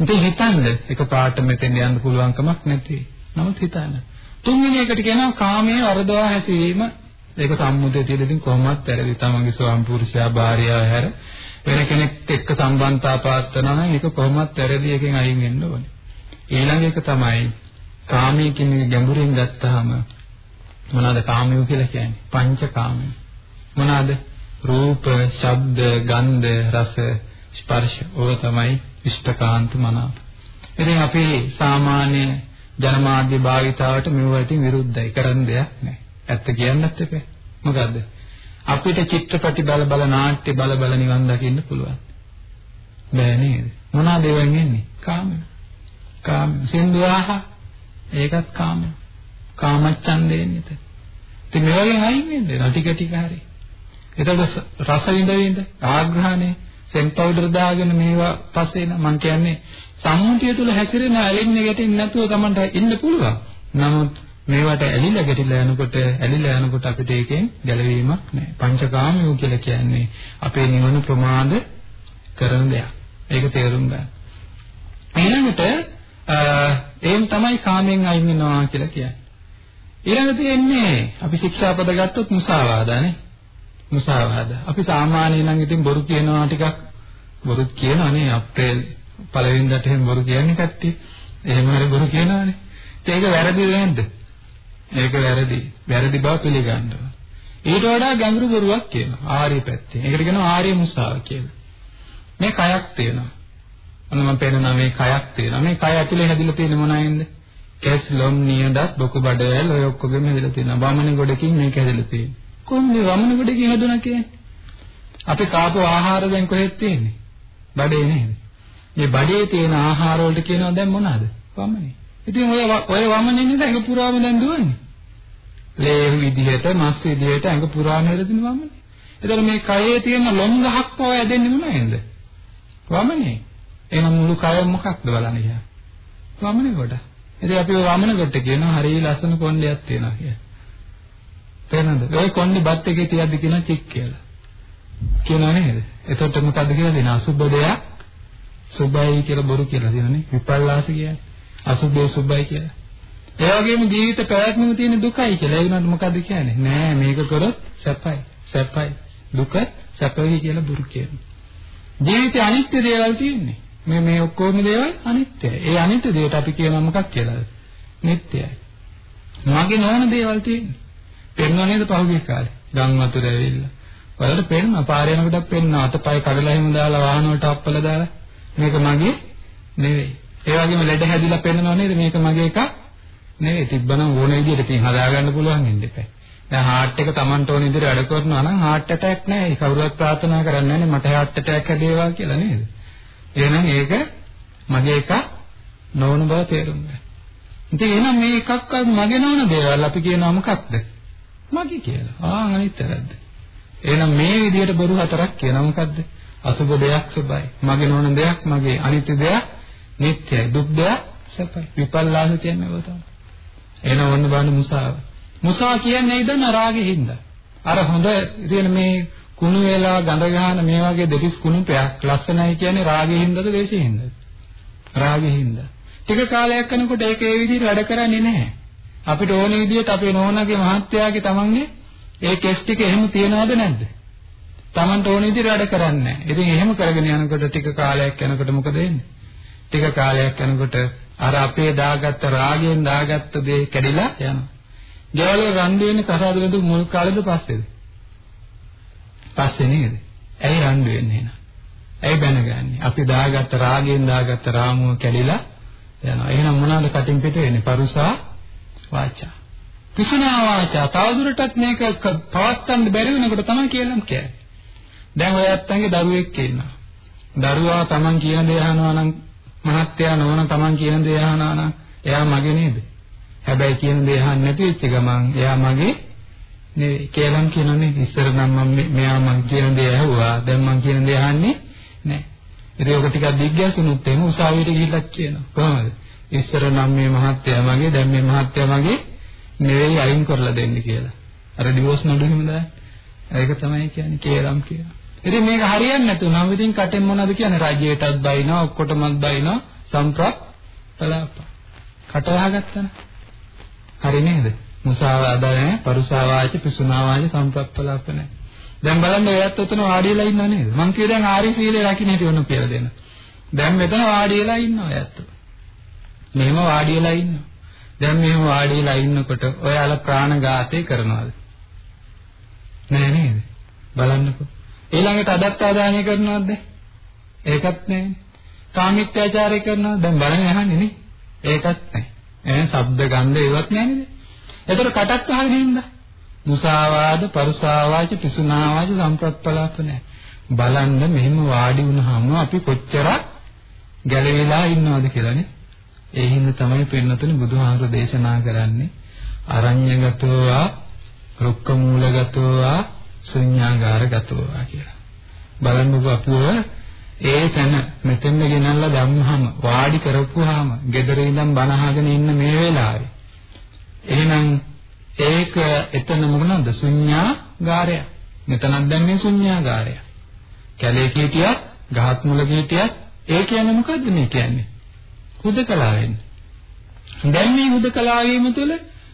ඉතින් හිතන්න එක පාට මෙතෙන් යන්න පුළුවන් කමක් නැති. නමුත් හිතන්න. තුන්වෙනි එකට කියනවා කාමයේ වරදවා හැසිරීම. ඒක සම්මුතිය තියෙන ඉතින් කොහොමවත් වැරදි තමන්ගේ ස්වාම පුරුෂයා භාර්යාව හැර වෙන කෙනෙක් එක්ක සම්බන්ධතා පාත්තනවා නම් ඒක කොහොමවත් වැරදි එකෙන් අයින් වෙන්න ඕනේ. ඊළඟ එක තමයි කාමයේ කියන ගැඹුරින් ගත්තාම මොනවාද කාමයෝ කියලා කියන්නේ? පංචකාමය. මොනවාද? රූප, ශබ්ද, ගන්ධ, රස, ස්පර්ශ. ඕක තමයි ඉෂ්ඨකාන්ත මනාප. ඉතින් අපි සාමාන්‍ය ජනමාධ්‍ය භාවිතාවට මෙවට විරුද්ධයි. කරන්න දෙයක් නැහැ. ඇත්ත කියන්නත් එපා. මොකද්ද? අපිට චිත්‍රපටි බල බල නාට්‍ය බල බල නිවන් දකින්න පුළුවන්. බෑ නේද? මොනවාද ඒවෙන් එන්නේ? කාමය. කාම සින්දුවාහ ඒකත් කාම. කාමච්ඡන්දයෙන් ඉතින්. ඉතින් මේ වගේ අයින් වෙන්නේ ටික ටික හරි. එතකොට රස විඳ විඳ ආග්‍රහණය සෙන් පවුඩර් දාගෙන මේවා පස්සේ මම කියන්නේ සම්මුතිය තුල හැසිරෙන ඇලෙන්නේ ගැටෙන්නේ නැතුව Tamanට ඉන්න පුළුවන්. නමුත් මේවට ඇලිලා ගැටිලා යනකොට ඇලිලා යනකොට අපිට ඒකෙන් ගැලවීමක් නැහැ. පංචකාමියෝ කියලා කියන්නේ අපේ නිවන ප්‍රමාද කරන දෙයක්. ඒක තේරුම් ගන්න. ඊළඟට එහෙන් තමයි කාමෙන් අයින් වෙනවා කියලා කියන්නේ. ඊළඟ තියෙන්නේ අපි ශික්ෂාපද ගත්තොත් මුසාවාදානේ. මුසාවාද. අපි සාමාන්‍යයෙන් නම් ඉතින් බොරු කියනවා ටිකක් බොරුත් කියනවානේ අප්‍රේල් පළවෙනිදට එහෙම බොරු කියන්නේ කට්ටිය. එහෙම හරි බොරු කියනවානේ. ඒක වැරදිද නැද්ද? ඒක වැරදි. වැරදි බව පිළිගන්නවා. ඊට වඩා ගැඹුරු බොරුවක් කියනවා ආර්ය පැත්තේ. ඒකට කියනවා ආර්ය මුසාව කියලා. මේ කයක් තියෙනවා. අන්න මම පේනවා මේ කයක් තියෙනවා. මේ කය ඇතුලේ හැදිලා තියෙන මොනයින්ද? කැස් ලොම් නියදත් බොකු බඩවැල් ඔය ඔක්කොගෙම හැදිලා තියෙනවා. වමනේ ගොඩකින් මේක හැදිලා තියෙන්නේ. කොහොමද වමනේ ගොඩකින් හැදුණා කියන්නේ? අපි කාපු ආහාර දැන් කොහෙද තියෙන්නේ? බඩේ නේද? මේ බඩේ තියෙන ආහාර වලට කියනවා දැන් මොනවාද? වමනේ. ඉතින් ඔය ඔය වමනේ නේද ඇඟ පුරාම දැන් දුවන්නේ. ලේ විදිහට, මස් විදිහට ඇඟ පුරාම හැදෙන වමනේ. එතකොට මේ කයේ තියෙන ලොම් ගහක් පව ඇදෙන්නේ මොනවෙන්ද? වමනේ. එහෙනම් මුළු කයම මොකක්ද බලන්න ඉතින්. වමනේ කොට. ඉතින් අපි වමන කොට කියනවා හරිය ලස්සන කොණ්ඩයක් තියෙනවා කියලා. තේරෙනවද? ওই කොණ්ඩේ බත් එකේ තියද්දි කියනවා චික් කියලා. කියනවා නේද? එතකොට මොකද්ද කියලා දෙනවා? අසුබ දෙයක් සුබයි කියලා බොරු කියලා දෙනනේ. විපල්ලාස කියන්නේ. අසුබේ සුබයි කියලා. ඒ වගේම ජීවිත පැවැත්මම තියෙන දුකයි කියලා. ඒ වුණාට මොකද්ද කියන්නේ? නෑ මේක කරොත් සැපයි. සැපයි. දුක සැපයි කියලා බොරු කියනවා. ජීවිතේ අනිත්‍ය දේවල් තියෙන්නේ. මේ මේ ඔක්කොම දේවල් අනිත්‍යයි. ඒ අනිත්‍ය දේට අපි කියනවා මොකක් කියලාද? නිට්ටයයි. මගේ නොවන දේවල් තියෙන්නේ. පෙන්වන්නේ නේද පහුගිය කාලේ? ගම් වතුර ඇවිල්ලා. වලට පෙන්න පාරේ යනකොටත් පෙන්න අතපය කඩලා හිම දාලා වාහන වලට අප්පලා දාලා මේක මගේ නෙවෙයි. ඒ වගේම ලෙඩ හැදිලා පෙන්නනවා නේද? මේක මගේ එකක් නෙවෙයි. තිබ්බනම් ඕන විදිහට තින් හදාගන්න පුළුවන් ඉන්නකයි. දැන් heart එක Tamanට ඕන විදිහට වැඩ කරනවා නම් heart attack නෑ. කවුරුවත් ප්‍රාර්ථනා කරන්නේ නැහැ මට heart attack හැදේවා කියලා නේද? එහෙනම් ඒක මගේ එක නොවන බව තේරුම් ගන්න. ඉතින් එහෙනම් මේ එකක්වත් මගේ නොවන දේවල් අපි කියනවා මොකක්ද? මගේ කියලා. ආ අනිත් වැරද්ද. එහෙනම් මේ විදිහට බොරු හතරක් කියනවා මොකද්ද? අසුබ දෙයක් සුබයි. මගේ නොවන දෙයක් මගේ අනිත්‍ය දෙයක් නිට්ටයයි. දුක් දෙයක් සැපයි. විපල්ලාස කියන්නේ ඒක තමයි. එහෙනම් වන්න බලන්න මුසාව. මුසා කියන්නේ ඉදන රාගෙ හින්දා. අර හොඳ තියෙන මේ කුණු වෙලා ගඳ ගන්න මේ වගේ දෙතිස් කුණුපයක් ලස්සනයි කියන්නේ රාගෙ හින්දාද දේශෙ හින්දාද? රාගෙ හින්දා. ටික කාලයක් යනකොට ඒක ඒ විදිහට වැඩ කරන්නේ නැහැ. අපිට ඕන විදිහට අපේ නෝනාගේ මහත්තයාගේ තමන්ගේ ඒ කෙස් ටික එහෙම තියනවද නැද්ද? තමන්ට ඕන විදිහට වැඩ කරන්නේ නැහැ. ඉතින් එහෙම කරගෙන යනකොට ටික කාලයක් යනකොට මොකද වෙන්නේ? ටික කාලයක් යනකොට අර අපේ දාගත්ත රාගයෙන් දාගත්ත දේ කැඩිලා යනවා. ගෙවල් රණ්ඩු වෙන්නේ කසාද බඳු මුල් කාලෙද පස්සේද? පස්සේ නේද? ඇයි රණ්ඩු වෙන්නේ එහෙනම්? ඇයි බැනගන්නේ? අපි දාගත්ත රාගයෙන් දාගත්ත රාමුව කැඩිලා යනවා. එහෙනම් මොනවාද කටින් පිට වෙන්නේ? පරුසා වාචා. පිසුනා වාචා. තවදුරටත් මේක පවත්වන්න බැරි වෙනකොට තමයි කියලාම් කියන්නේ. දැන් ඔය ඇත්තන්ගේ දරුවෙක් ඉන්නවා. දරුවා Taman කියන දේ අහනවා නම් මහත්තයා නෝන Taman කියන දේ අහනවා නම් එයා මගේ නේද? හැබැයි කියන දේ අහන්නේ නැති වෙච්ච ගමන් එයා මගේ නෙවෙයි කියලා කියනනේ ඉස්සර නම් මම මෙයා මං කියන දේ ඇහුවා දැන් මං කියන දේ අහන්නේ නැහැ. ඉතින් ඔක ටිකක් දිග්ගැසුනොත් එහෙම උසාවියට ගිහිල්ලා කියනවා. කොහොමද? ඉස්සර නම් මේ මහත්තයා මගේ දැන් මේ මහත්තයා මගේ නෙවෙයි අයින් කරලා දෙන්න කියලා. අර ඩිවෝස් නඩු එහෙම දාන්න. ඒක තමයි කියන්නේ කේරම් කියලා. ඉතින් මේක හරියන්නේ නැතු නම් ඉතින් කටෙන් මොනවද කියන්නේ රජයටත් බයිනවා ඔක්කොටමත් බයිනවා සම්ප්‍රප් කලාප. කට වහගත්තා හරි නේද? මුසාවාද නැහැ, පරුසාවාච, පිසුනාවාච සම්ප්‍රප්පලාප නැහැ. දැන් බලන්න ඔයත් උතන වාඩි වෙලා ඉන්නව නේද? මං කිය දැන් ආර්ය සීලය රකින්න හිටිය ඔන්න කියලා දෙන්න. දැන් මෙතන වාඩි වෙලා ඉන්නවා ඔයත්. මෙහෙම වාඩි වෙලා ඉන්නවා. දැන් මෙහෙම වාඩි වෙලා ඉන්නකොට ඔයාලා ප්‍රාණඝාතය කරනවද? නෑ නේද? බලන්නකෝ. ඊළඟට අදත්තාදානය කරනවද? ඒකත් නෑ. කාමීත්‍යාචාරය කරනවද? දැන් බලන්න අහන්නේ නේ. ඒකත් නෑ. එහෙනම් ශබ්ද ගන්ධ ඒවත් නෑ නේද? එතකොට කටක් අහගෙන ඉන්න. මුසාවාද, පරුසාවාච, පිසුනාවාච සම්ප්‍රප්පලාප නෑ. බලන්න මෙහෙම වාඩි වුණාම අපි කොච්චරක් ගැලවිලා ඉන්නවද කියලානේ. ඒ හින්දා තමයි පින්නතුනි බුදුහාමර දේශනා කරන්නේ අරඤ්‍යගතෝවා රුක්ක මූලගතෝවා ශුන්‍යාගාරගතෝවා කියලා. බලන්නකෝ අපිව ඒ තැන මෙතෙන්ද ගෙනල්ලා දැම්මහම වාඩි කරපුවාම gedare ඉඳන් බණ අහගෙන ඉන්න මේ වෙලාවේ එහෙනම් ඒක එතන මොනවාද ශුන්‍යාගාරය. මෙතනක් දැන් මේ ශුන්‍යාගාරය. කැලේ කීටියක් ගහක් මුල කීටියක් ඒ කියන්නේ මොකද්ද මේ කියන්නේ? හුදකලා වෙන්නේ. දැන් මේ හුදකලා වීම තුළ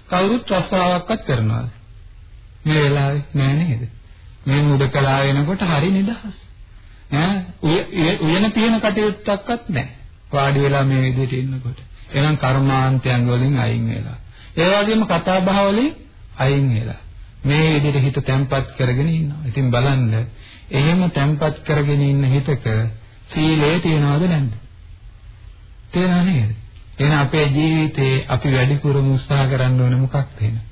කවුරුත් රස්සාවක්වත් කරනවද? මේ වෙලාවේ නෑ නේද? මේ හුදකලා වෙනකොට හරි නිදහස්. ඈ උයන පියන කටයුත්තක්වත් නෑ. වාඩි වෙලා මේ විදිහට ඉන්නකොට. එහෙනම් කර්මාන්තයන් වලින් අයින් වෙලා. ඒ වගේම කතා බහ වලින් අයින් වෙලා. මේ විදිහට හිත තැම්පත් කරගෙන ඉන්නවා. ඉතින් බලන්න එහෙම තැම්පත් කරගෙන ඉන්න හිතක සීලය තියනවද නැද්ද? තේරෙනව නේද? එහෙනම් අපේ ජීවිතේ අපි වැඩිපුරම උත්සාහ කරන්න ඕනේ මොකක්ද එහෙනම්?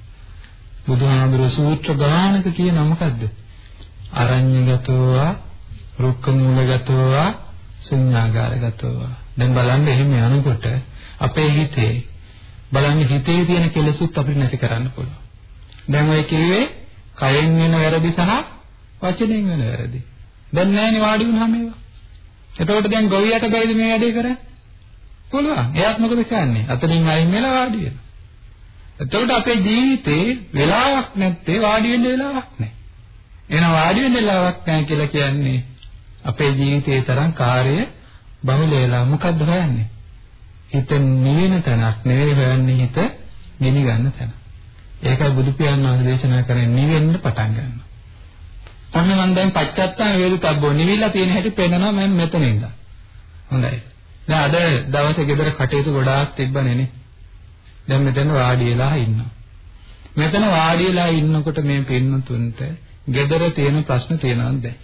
බුදුහාමුදුරුවෝ සූත්‍ර ගානක කියන මොකද්ද? අරඤ්‍යගතෝවා, රුක්කමූලගතෝවා, ශුන්‍යාගාරගතෝවා. දැන් බලන්න එහෙම යනකොට අපේ හිතේ බලන්න හිතේ තියෙන කෙලෙසුත් අපිට නැති කරන්න පුළුවන්. දැන් ඔය කිව්වේ කයෙන් වෙන වැරදි සහ වචනෙන් වෙන වැරදි. දැන් නෑනේ වාඩි වුණාම ඒවා. එතකොට දැන් ගොවියට බැරිද මේ වැඩේ කරන්නේ? පුළුවන්. එයාත් මොකද කරන්නේ? අතනින් අයින් වෙලා වාඩි වෙනවා. එතකොට අපේ ජීවිතේ වෙලාවක් නැත්තේ වාඩි වෙන්න වෙලාවක් නැහැ. එහෙනම් වාඩි වෙන්න වෙලාවක් නැහැ කියලා කියන්නේ අපේ ජීවිතේ තරම් කාර්ය බහුල වෙලා මොකද්ද හොයන්නේ? හිත නිවෙන තැනක් නෙවෙයි හොයන්නේ හිත ගෙනි ගන්න තැන. ඒකයි බුදු පියාණන් වහන්සේ දේශනා කරන්නේ නිවෙන්න පටන් ගන්න. ඔන්න මම දැන් පච්චත්තාන වේදිතබ්බෝ නිවිලා තියෙන හැටි පේනවා මම මෙතන ඉඳලා. හොඳයි. දැන් අද දවසේ ගෙදර කටයුතු ගොඩාක් තිබ්බනේ නේ. දැන් මෙතන වාඩි වෙලා ඉන්නවා. මෙතන වාඩි වෙලා ඉන්නකොට මේ පින්නතුන්ට ගෙදර තියෙන ප්‍රශ්න තියෙනවද දැන්?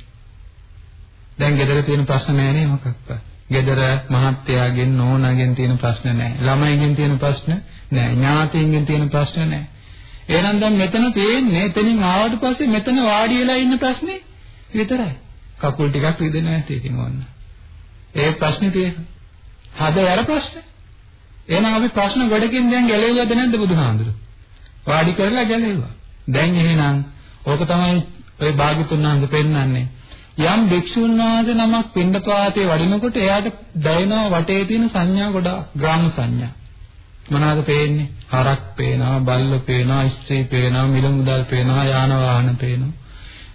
දැන් ගෙදර තියෙන ප්‍රශ්න නැහැ නේ මොකක්ද? ගෙදර මහත්තයාගෙන් නෝනාගෙන් තියෙන ප්‍රශ්න නැහැ. ළමයිගෙන් තියෙන ප්‍රශ්න නැහැ. ඥාතීන්ගෙන් තියෙන ප්‍රශ්න නැහැ. එහෙනම් දැන් මෙතන තියෙන්නේ එතනින් ආවට පස්සේ මෙතන වාඩි වෙලා ඉන්න ප්‍රශ්නේ විතරයි. කකුල් ටිකක් රිදෙන්නේ නැති ඉතින් ඕන්න. ඒ ප්‍රශ්නේ තියෙනවා. හද වැර ප්‍රශ්න. එහෙනම් අපි ප්‍රශ්න ගොඩකින් දැන් ගැලෙව්වද නැද්ද බුදුහාඳුරු? වාඩි කරලා ගැලෙව්වා. දැන් එහෙනම් ඕක තමයි ඔය භාග්‍යතුන් වහන්සේ පෙන්වන්නේ. යම් භික්ෂුන් වහන්සේ නමක් පින්ඩපාතේ වඩිනකොට එයාට දැනෙනවා වටේ තියෙන සංඥා ගොඩාක් ග්‍රාම සංඥා. මොනවාද පේන්නේ? හරක් පේනවා, බල්ල පේනවා, ස්ත්‍රී පේනවා, මිල මුදල් පේනවා, යාන වාහන පේනවා.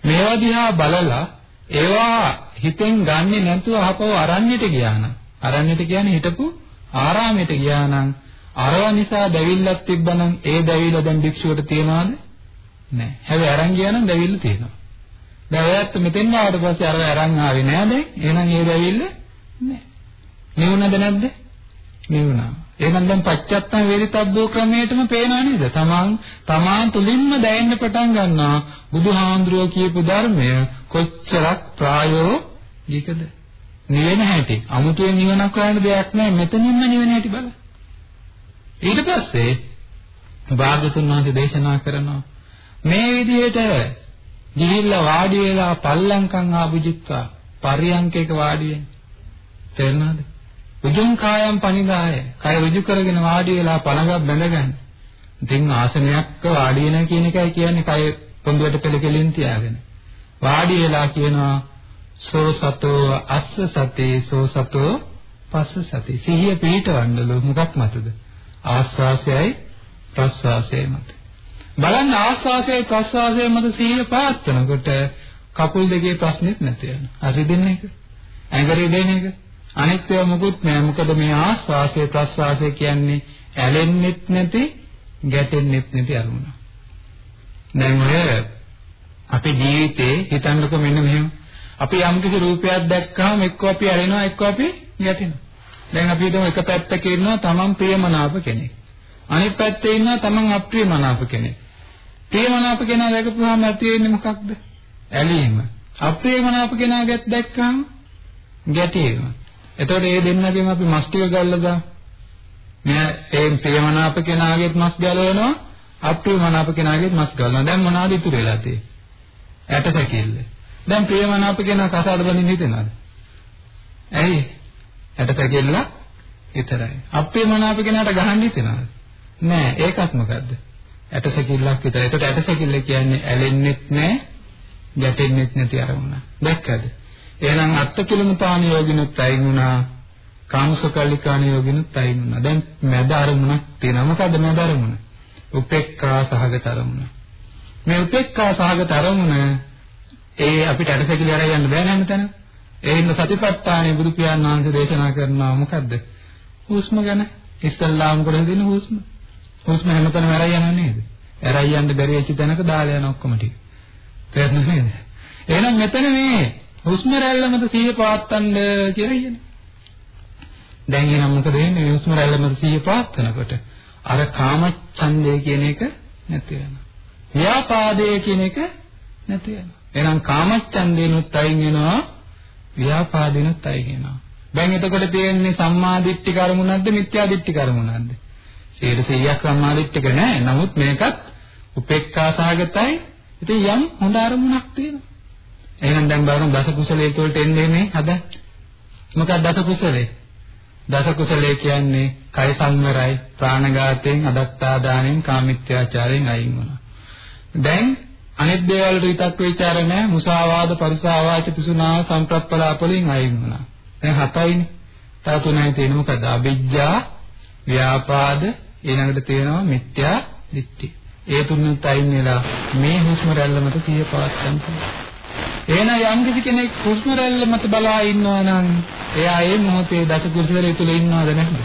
මේවා දිහා බලලා ඒවා හිතෙන් ගන්නෙ නැතුව අහපව අරණ්‍යට ගියා නම් අරණ්‍යට කියන්නේ හිටපු ආරාමයට ගියා නම් අරව නිසා දැවිල්ලක් තිබ්බනම් ඒ දැවිල්ල දැන් භික්ෂුවට තියනවාද? නැහැ. හැබැයි අරන් ගියා නම් දැවිල්ල තියෙනවා. දැන් ඔයත් මෙතෙන් ආවට පස්සේ අරව අරන් ආවේ නෑ දැන්. එහෙනම් ඒ දැවිල්ල නැහැ. නිවුණද නැද්ද? නිවුණා. එහෙනම් දැන් පච්චත්තම් වේදිතබ්බෝ ක්‍රමයටම පේනව නේද? තමන් තමාන් තුලින්ම දැනෙන්න පටන් ගන්නවා බුදුහාඳුරෝ කියපු ධර්මය කොච්චරක් ප්‍රායෝගිකද? නිවෙන හැටි. අමුතුවෙන් නිවනක් හොයන්න දෙයක් නැහැ. මෙතනින්ම නිවෙන හැටි බලන්න. ඊට පස්සේ භාගතුන් වහන්සේ දේශනා කරනවා මේ විදිහට ගිහිල්ලා වාඩි වෙලා පල්ලංකම් ආභුජිත්වා පරියංකයක වාඩි වෙන්න. තේරෙනවද? උජුං කායම් පනිදාය. කය ඍජු කරගෙන වාඩි වෙලා පළඟක් බැඳගන්න. ඉතින් ආසනයක්ක වාඩි වෙනවා කියන එකයි කියන්නේ කය පොඳුරට පෙළකෙලින් තියාගෙන. වාඩි වෙලා කියනවා සෝ සතෝ අස්ස සතේ සෝ සතෝ පස්ස සතේ. සිහිය පිහිටවන්නලු මොකක් මතද? ආස්වාසයයි ප්‍රස්වාසයයි මත. බලන්න ආස්වාසයයි ප්‍රස්වාසයයි මත සිහිය පවත්වනකොට කකුල් දෙකේ ප්‍රශ්නෙත් නැති වෙනවා. හරි දෙන්නේ එක. ඇඟරේ දෙන එක. අනිත් ඒවා මොකුත් නෑ. මොකද මේ ආස්වාසය ප්‍රස්වාසය කියන්නේ ඇලෙන්නෙත් නැති, ගැටෙන්නෙත් නැති අරමුණ. දැන් ඔය අපේ ජීවිතේ හිතන්නකො මෙන්න මෙහෙම. අපි යම්කිසි රූපයක් දැක්කහම එක්ක අපි ඇලෙනවා එක්ක අපි ගැටෙනවා. දැන් අපි හිතමු එක පැත්තක ඉන්නවා තමන් ප්‍රියමනාප කෙනෙක්. අනිත් පැත්තේ ඉන්නවා තමන් අප්‍රියමනාප කෙනෙක්. ප්‍රියමනාප කෙනා දැකපුවාම ඇති වෙන්නේ මොකක්ද? ඇලීම. අප්‍රියමනාප කෙනා දැක්කහම ගැටීම. එතකොට මේ දෙන්නගෙන් අපි මස් ටික ගල්ලා මෙයා ඒ ප්‍රියමනාප කෙනාගේත් මස් ගලවනවා අප්‍රියමනාප කෙනාගේත් මස් ගලවනවා. දැන් මොනවද ඉතුරු වෙලා තියෙන්නේ? ඇට සැකිල්ල. දැන් ප්‍රියමනාප කෙනා කසාද බඳින්න හිතෙනවද? ඇයි? ඇට සැකිල්ල විතරයි. අප්‍රියමනාප කෙනාට ගහන්න හිතෙනවද? නෑ. ඒකත් මොකද්ද? ඇට සැකිල්ලක් විතරයි. ඒකට ඇට සැකිල්ල කියන්නේ ඇලෙන්නෙත් නෑ, ගැටෙන්නෙත් නැති අරමුණ. දැක්කද? එහෙනම් අත්කිලමතාන යෝගිනුත් අයින් වුණා. කාමසකල්ලිකාන යෝගිනුත් අයින් වුණා. දැන් මැද අරමුණක් තියෙනවා. මොකද මැද අරමුණ? උපේක්ඛා සහගත අරමුණ. මේ උපේක්ඛා සහගත අරමුණ ඒ අපිට අඩසැකිලි අරන් යන්න බෑ නේද තන? ඒ හින්දා සතිපට්ඨානෙ බුදු පියාණන් වහන්සේ දේශනා කරනවා මොකද්ද? හුස්ම ගැන ඉස්සල්ලාම කරලා දෙන හුස්ම. හුස්ම හැමතැනම අරන් යනවා නේද? අරන් යන්න බැරි වෙච්ච තැනක දාලා යන ඔක්කොම ටික. තේරුණා නේද? එහෙනම් මෙතන මේ හුස්ම රැල්ල මත සිහිය පවත්වන්න කියලා කියන්නේ. දැන් එහෙනම් මොකද වෙන්නේ? මේ හුස්ම රැල්ල මත සිහිය පවත්වනකොට අර කාමච්ඡන්දය කියන එක නැති වෙනවා. ව්‍යාපාදය කියන එක නැති වෙනවා. එහෙනම් කාමච්ඡන්දේනොත් අයින් වෙනවා ව්‍යාපාදේනොත් අයින් වෙනවා. දැන් එතකොට තියෙන්නේ සම්මාදිට්ඨි කර්මුණක්ද මිත්‍යාදිට්ඨි කර්මුණක්ද? 100%ක් සම්මාදිට්ඨික නෑ. නමුත් මේකත් උපේක්ඛා සහගතයි. ඉතින් යම් හොඳ අරමුණක් තියෙනවා. එහෙනම් දැන් බලමු දස කුසලයේ තුලට එන්නේ මේ හද. මොකක්ද දස කුසලයේ? දස කුසලයේ කියන්නේ කය සංවරයි, ප්‍රාණඝාතයෙන්, අදත්තා දාණයෙන්, කාමිත්‍යාචාරයෙන් අයින් වෙනවා. දැන් අනෙක් දේවල් වලට විතක් ਵਿਚාර නැහැ, මුසාවාද, පරිසාවාච, පිසුනා, සම්ප්‍රප්පලාප වලින් අයින් වෙනවා. දැන් හතයිනේ. තව තුනයි තියෙන්නේ මොකද? අවිජ්ජා, ව්‍යාපාද, ඊළඟට තියෙනවා මිත්‍යා දිට්ඨි. ඒ තුනෙත් අයින් වෙලා මේ හුස්ම රැල්ල මත සිය පවත්තන් එහෙනම් යම් කෙනෙක් හුස්ම රැල්ල මත බලා ඉන්නවා නම් එයා ඒ මොහොතේ දසකුසලයේ තුල ඉන්නවද නැද්ද?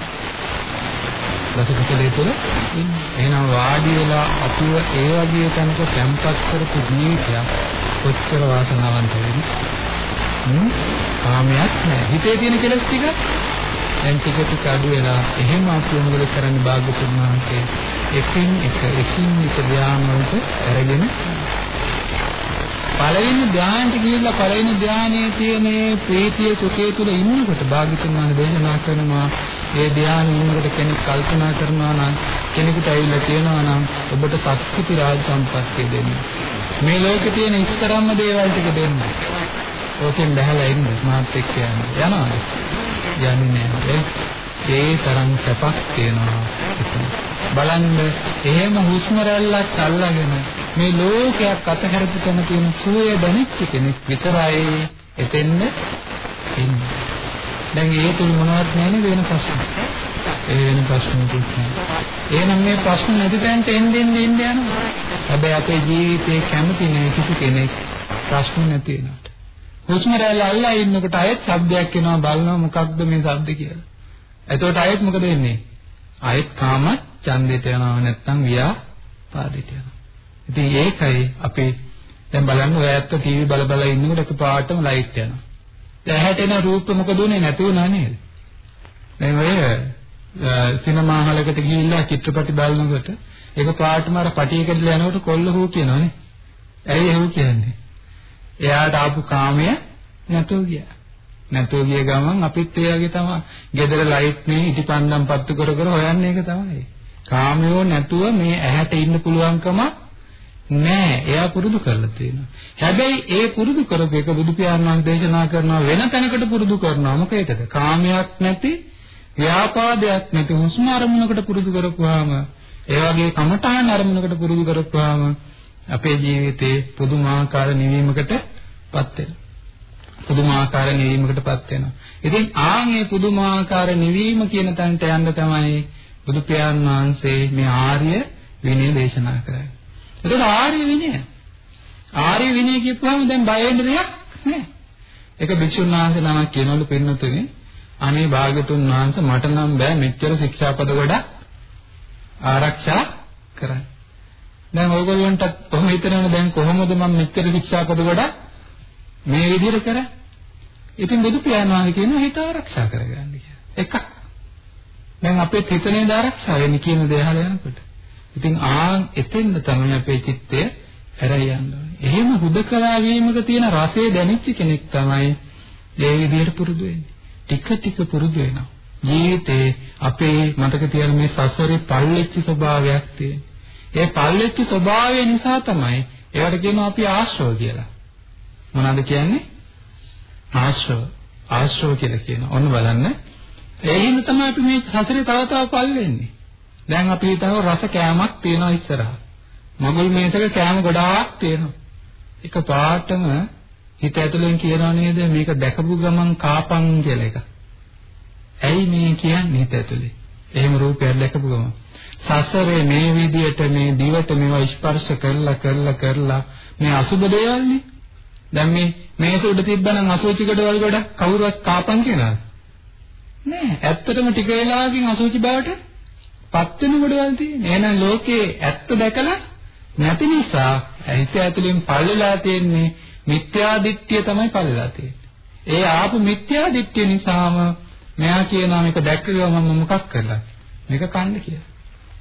දසකුසලයේ තුල එහෙනම් වාඩි වෙලා අපිව ඒ වගේ තැනක සම්පත් කරපු ජීවිතයක් කොච්චර වාසනාවන්ත වෙන්නේ? කාමයක් නැහැ. හිතේ තියෙන කෙලස් ටික දැන් ටික ටික අඩු වෙලා එහෙම අපි මොකද කරන්නේ භාග්‍යතුන් වහන්සේ එකින් එක එකින් එක ධ්‍යාන වලට අරගෙන පළවෙනි ධානයට ගිහිල්ලා පළවෙනි ධානයේ තියෙන ප්‍රීතිය සුඛය තුල ඉන්නකොට භාග්‍යතුන් වහන්සේ දේශනා කරනවා ඒ ධානය ඉන්නකොට කෙනෙක් කල්පනා කරනවා නම් කෙනෙකුට ඇවිල්ලා කියනවා නම් ඔබට සත්‍විති රාජ සම්පත්තිය දෙන්න. මේ ලෝකේ තියෙන ඉස්තරම්ම දේවල් ටික දෙන්න. ඕකෙන් බහලා ඉන්න මාත් එක්ක යන්න. යනවාද? යන්නේ නැහැ. ඒ තරම් සැපක් තියෙනවා එතන. බලන්න එහෙම හුස්ම රැල්ලක් අල්ලගෙන මේ ලෝකයක් අතහැරපු තැන තියෙන සුවය දැනෙච්ච කෙනෙක් විතරයි එතෙන්න ඉන්නේ. දැන් ඒ තුල මොනවත් නැහැ වෙන ප්‍රශ්න. ඒ වෙන ප්‍රශ්නකුත් නැහැ. එහෙනම් මේ ප්‍රශ්න නැති තැනට එන්න එන්න එන්න යනවා. හැබැයි අපේ ජීවිතේ කැමති නැහැ කිසි කෙනෙක් ප්‍රශ්න නැති වෙනවට. හුස්ම රැල්ල අල්ලලා ඉන්නකොට අයත් ශබ්දයක් එනවා බලනවා මොකක්ද මේ ශබ්ද කියලා. එතකොට අයත් මොකද වෙන්නේ? අයත් කාම ඡන්දයට යනවා නැත්නම් ව්‍යාපාදයට යනවා. ඉතින් ඒකයි අපි දැන් බලන්න ඔය ඇත්ත ටීවී බල බල ඉන්නකොට එකපාරටම ලයිට් යනවා. දැන් ඇහැට එන රූප මොකද උනේ නැති වුණා නේද? දැන් ඔය සිනමා හලකට ගිහිල්ලා චිත්‍රපටි බලනකොට ඒක පාටම අර පටිය කඩලා යනකොට කොල්ල හෝ කියනවනේ. ඇයි එහෙම කියන්නේ? එයාට ආපු කාමය නැතුව ගියා. නැතුව ගිය ගමන් අපිත් ඒ වගේ තමයි. ගෙදර ලයිට් මේ ඉටිපන්දම් පත්තු කර කර හොයන්නේ ඒක තමයි. කාමයෝ නැතුව මේ ඇහැට ඉන්න පුළුවන්කම නෑ. එයා පුරුදු කරලා තියෙනවා. හැබැයි ඒ පුරුදු කරපු එක බුදු පියාණන් වහන්සේ දේශනා කරනවා වෙන තැනකට පුරුදු කරනවා. මොකේද? කාමයක් නැති ව්‍යාපාදයක් නැති හුස්ම අරමුණකට පුරුදු කරපුවාම ඒ වගේ කමඨාන අරමුණකට පුරුදු කරපුවාම අපේ ජීවිතේ පුදුමාකාර නිවීමකටපත් වෙනවා. පුදුමාකාර නිවීමකටපත් වෙනවා. ඉතින් ආන්ගේ පුදුමාකාර නිවීම කියන තැනට යන්න තමයි බුදු පියාණන් වහන්සේ මේ ආර්ය විනය දේශනා කරන්නේ. ඒක ආර්ය විනය. ආර්ය විනය කියපුවම දැන් බය වෙන්න දෙයක් නැහැ. ඒක භික්ෂුන් වහන්සේ නමක් කියනවලු පින්නතුනේ අනේ භාගතුන් වහන්සේ මට නම් බෑ මෙච්චර ශික්ෂාපද ගොඩක් ආරක්ෂා කරන්න. දැන් ඕගොල්ලන්ට කොහොම හිතනවද දැන් කොහොමද මම මෙච්චර ශික්ෂාපද ගොඩක් මේ විදිහට කරන්නේ? ඉතින් බුදු පියාණන් වහන්සේ කියනවා හිත ආරක්ෂා කරගන්න කියලා. එකක්. දැන් අපේ හිතනේ ආරක්ෂා වෙන්නේ කියන දේ අහලා යනකොට. ඉතින් ආ එතෙන්ද තමයි අපේ චිත්තය හැරයි යන්නේ. එහෙම හුදකලා වීමක තියෙන රසය දැනෙච්ච කෙනෙක් තමයි ඒ විදිහට පුරුදු වෙන්නේ. ටික ටික පුරුදු වෙනවා. ජීවිතේ අපේ මතක තියාගන්න මේ සසරේ පල්ලෙච්ච ස්වභාවයක් තියෙනවා. ඒ පල්ලෙච්ච ස්වභාවය නිසා තමයි ඒවට කියනවා අපි ආශ්‍රව කියලා. මොනවද කියන්නේ? ආශ්‍රව. ආශ්‍රව කියලා කියනවා. ඔන්න බලන්න. ඒ හින්දා තමයි අපි මේ සසරේ තව තව පල් වෙන්නේ. දැන් අපි හිතව රස කෑමක් තියෙනවා ඉස්සරහා. මගුල් මේසක කෑම ගොඩාක් තියෙනවා. එක පාටම හිත ඇතුලෙන් කියනවා නේද මේක දැකපු ගමන් කාපන් කියලා එක. ඇයි මේ කියන්නේ හිත ඇතුලේ? එහෙම රූපයක් දැකපු ගමන්. සසරේ මේ විදියට මේ දිවට මේවා ස්පර්ශ කරලා කරලා කරලා මේ අසුබ දේවල්නේ. දැන් මේ මේක උඩ තිබ්බනම් අසුචි කඩවල් ගොඩ කවුරුවත් කාපන් කියලාද? නෑ. ඇත්තටම ටික වෙලාවකින් අසුචි බවට පත් වෙන ගොඩවල් තියෙන්නේ. එහෙනම් ලෝකේ ඇත්ත දැකලා නැති නිසා හිත ඇතුලෙන් පල්ලලා තියෙන්නේ මිත්‍යා දිට්ඨිය තමයි පල්ලලා තියෙන්නේ. ඒ ආපු මිත්‍යා දිට්ඨිය නිසාම මෙයා කියනවා මේක දැක්ක ගමන් මම මොකක් කරලා? මේක කන්න කියලා.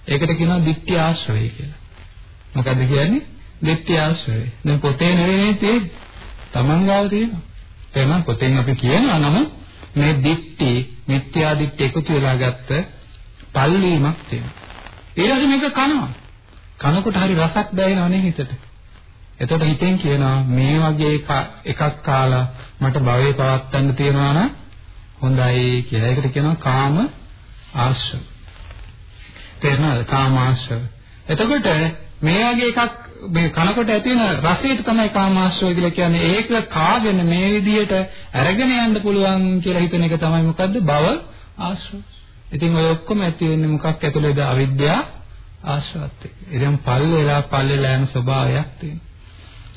ඒකට කියනවා දිට්ඨි ආශ්‍රවය කියලා. මොකද්ද කියන්නේ? දිට්ඨි ආශ්‍රවය. දැන් පොතේ නෙවෙයි තියෙන්නේ. Taman ගාව තියෙනවා. එහෙනම් පොතෙන් අපි කියනවා නම මේ දිට්ඨි මිත්‍යා දිට්ඨි එකතු වෙලා ගත්ත පල්ලීමක් තියෙනවා. ඊළඟට මේක කනවා. කනකොට හරි රසක් දැනෙනවනේ හිතට. එතකොට හිතෙන් කියනවා මේ වගේ එකක් කාලා මට භවයේ පවත්තන්න තියනවා නම් හොඳයි කියලා. ඒකට කියනවා කාම ආශ්‍රව. තේරෙනවද? කාම ආශ්‍රව. එතකොට මේ වගේ එකක් මේ කනකොට ඇති වෙන රසයට තමයි කාමාශ්‍රය කියලා කියන්නේ. ඒක කාගෙන මේ විදිහට අරගෙන යන්න පුළුවන් කියලා හිතන එක තමයි මොකද්ද? භව ආශ්‍රය. ඉතින් ඔය ඔක්කොම ඇති වෙන්නේ මොකක් ඇතුළේද? අවිද්‍යාව ආශ්‍රවත් එක්ක. ඉතින් පල් වෙලා පල් වෙලා යන ස්වභාවයක් තියෙනවා.